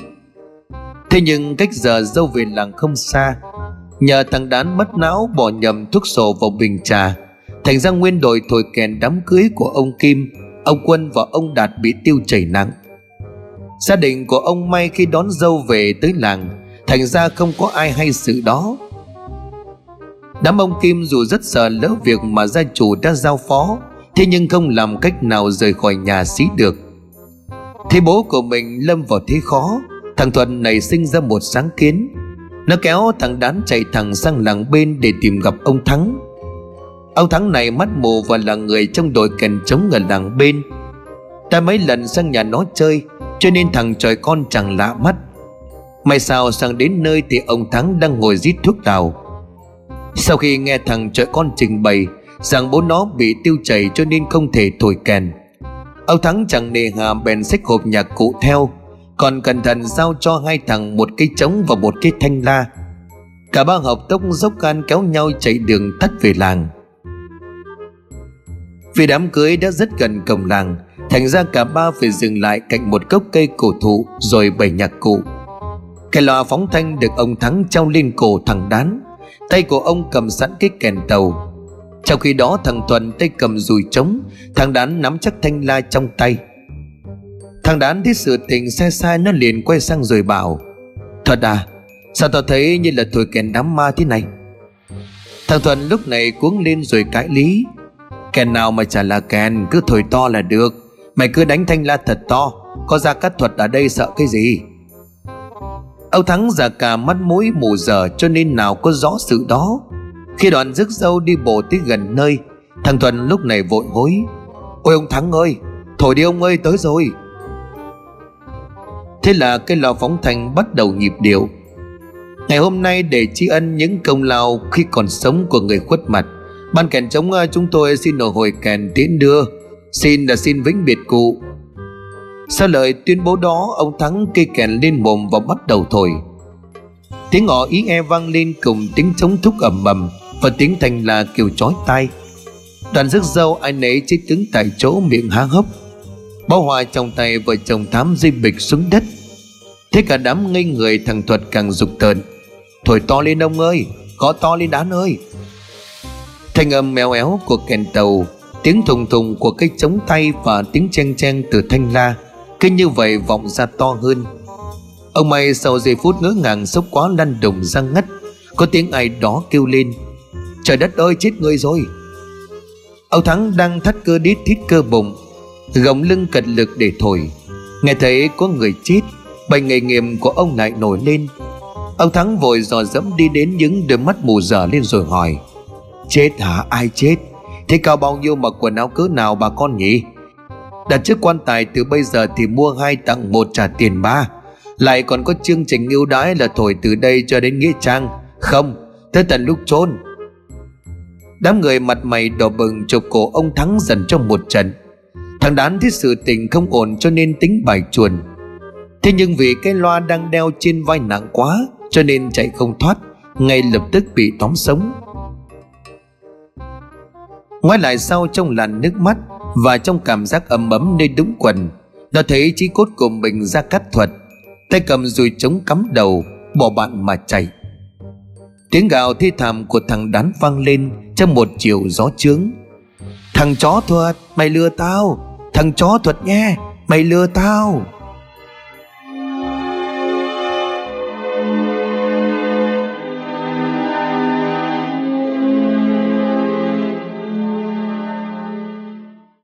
Thế nhưng cách giờ dâu về làng không xa, Nhờ thằng đán mất não bỏ nhầm thuốc sổ vào bình trà, Thành ra nguyên đội thổi kèn đám cưới của ông Kim, Ông Quân và ông Đạt bị tiêu chảy nặng. Gia đình của ông May khi đón dâu về tới làng, Thành ra không có ai hay sự đó. Đám ông Kim dù rất sợ lỡ việc mà gia chủ đã giao phó, Thế nhưng không làm cách nào rời khỏi nhà xí được. Thế bố của mình lâm vào thế khó, Thằng Thuận này sinh ra một sáng kiến. Nó kéo thằng đán chạy thẳng sang làng bên để tìm gặp ông Thắng. Ông Thắng này mắt mù và là người trong đội kèn trống ở làng bên. Ta mấy lần sang nhà nó chơi, Cho nên thằng trời con chẳng lạ mắt. May sao sang đến nơi thì ông Thắng đang ngồi rít thuốc đào. Sau khi nghe thằng trời con trình bày Rằng bố nó bị tiêu chảy cho nên không thể thổi kèn Ông Thắng chẳng nề hà bèn xách hộp nhạc cụ theo, còn cẩn thận giao cho hai thằng một cây trống và một cây thanh la. Cả ba học tốc dốc can kéo nhau chạy đường tắt về làng. Vì đám cưới đã rất gần cổng làng, thành ra cả ba phải dừng lại cạnh một gốc cây cổ thụ rồi bày nhạc cụ. Cái loa phóng thanh được ông thắng treo lên cổ thằng đán tay của ông cầm sẵn cái kèn tàu. Trong khi đó, thằng thuần tay cầm dùi trống, thằng đán nắm chắc thanh la trong tay. Thằng đán thấy sự tình xe sai, nó liền quay sang rồi bảo Thật à Sao tao thấy như là thổi kèn đám ma thế này? Thằng Thuần lúc này cuống lên rồi cãi lý, Kèn nào mà chả là kèn, Cứ thổi to là được. Mày cứ đánh thanh la thật to, Có ra cắt thuật ở đây sợ cái gì? Âu Thắng già cả mắt mũi mù giờ Cho nên nào có rõ sự đó. Khi đoàn rước dâu đi bộ tới gần nơi, Thằng Thuận lúc này vội hối. Ôi ông Thắng ơi, Thổi đi ông ơi, tới rồi. Thế là cái lò phóng thanh bắt đầu nhịp điệu. Ngày hôm nay để tri ân những công lao khi còn sống của người khuất mặt, Ban kèn chống ờ, chúng tôi xin nổ hồi kèn tiễn đưa. Xin là xin vĩnh biệt cụ. Sau lời tuyên bố đó, Ông Thắng cây kèn lên mồm và bắt đầu thổi. Tiếng ngọ ý e vang lên cùng tiếng trống thúc ầm ầm Và tiếng thành là kiểu chói tai. Đoàn rước dâu ai nấy chết đứng tại chỗ miệng há hốc. Bao hòa trong tay vợ chồng thám dây bịch xuống đất. Thế cả đám ngây người thằng Thuật càng dục tợn. Thổi to lên ông ơi Có to lên đán ơi. Thanh âm mèo éo của kèn tàu, Tiếng thùng thùng của cây chống tay Và tiếng chen chen từ thanh la. Cứ như vậy vọng ra to hơn. Ông mày sau giây phút ngỡ ngàng sốc quá lăn đùng ra ngất. Có tiếng ai đó kêu lên, Trời đất ơi, chết người rồi. Ông Thắng đang thắt cơ đít thít cơ bụng, gồng lưng cật lực để thổi. Nghe thấy có người chết bệnh nghề nghiệp của ông lại nổi lên. Ông thắng vội dò dẫm đi đến những đôi mắt mù dở lên rồi hỏi, chết hả? Ai chết? Thế cao bao nhiêu mà quần áo cỡ nào bà con nhỉ? Đặt trước quan tài từ bây giờ thì mua hai tặng một trả tiền ba. Lại còn có chương trình ưu đãi là thổi từ đây cho đến nghĩa trang. Không, tới tận lúc chôn. Đám người mặt mày đỏ bừng, chụp cổ ông thắng dần trong một trận. Thằng đán thấy sự tình không ổn cho nên tính bài chuồn. Thế nhưng vì cái loa đang đeo trên vai nặng quá, Cho nên chạy không thoát, Ngay lập tức bị tóm sống. Ngoái lại sau trong làn nước mắt và trong cảm giác ấm ấm nơi đúng quần, Nó thấy trí cốt của mình ra cắt thuật, Tay cầm dùi trống cắm đầu, Bỏ bạn mà chạy. Tiếng gào thê thảm của thằng đán vang lên Trong một chiều gió trướng. Thằng chó thuật, Mày lừa tao! Thằng chó thuật nghe, Mày lừa tao!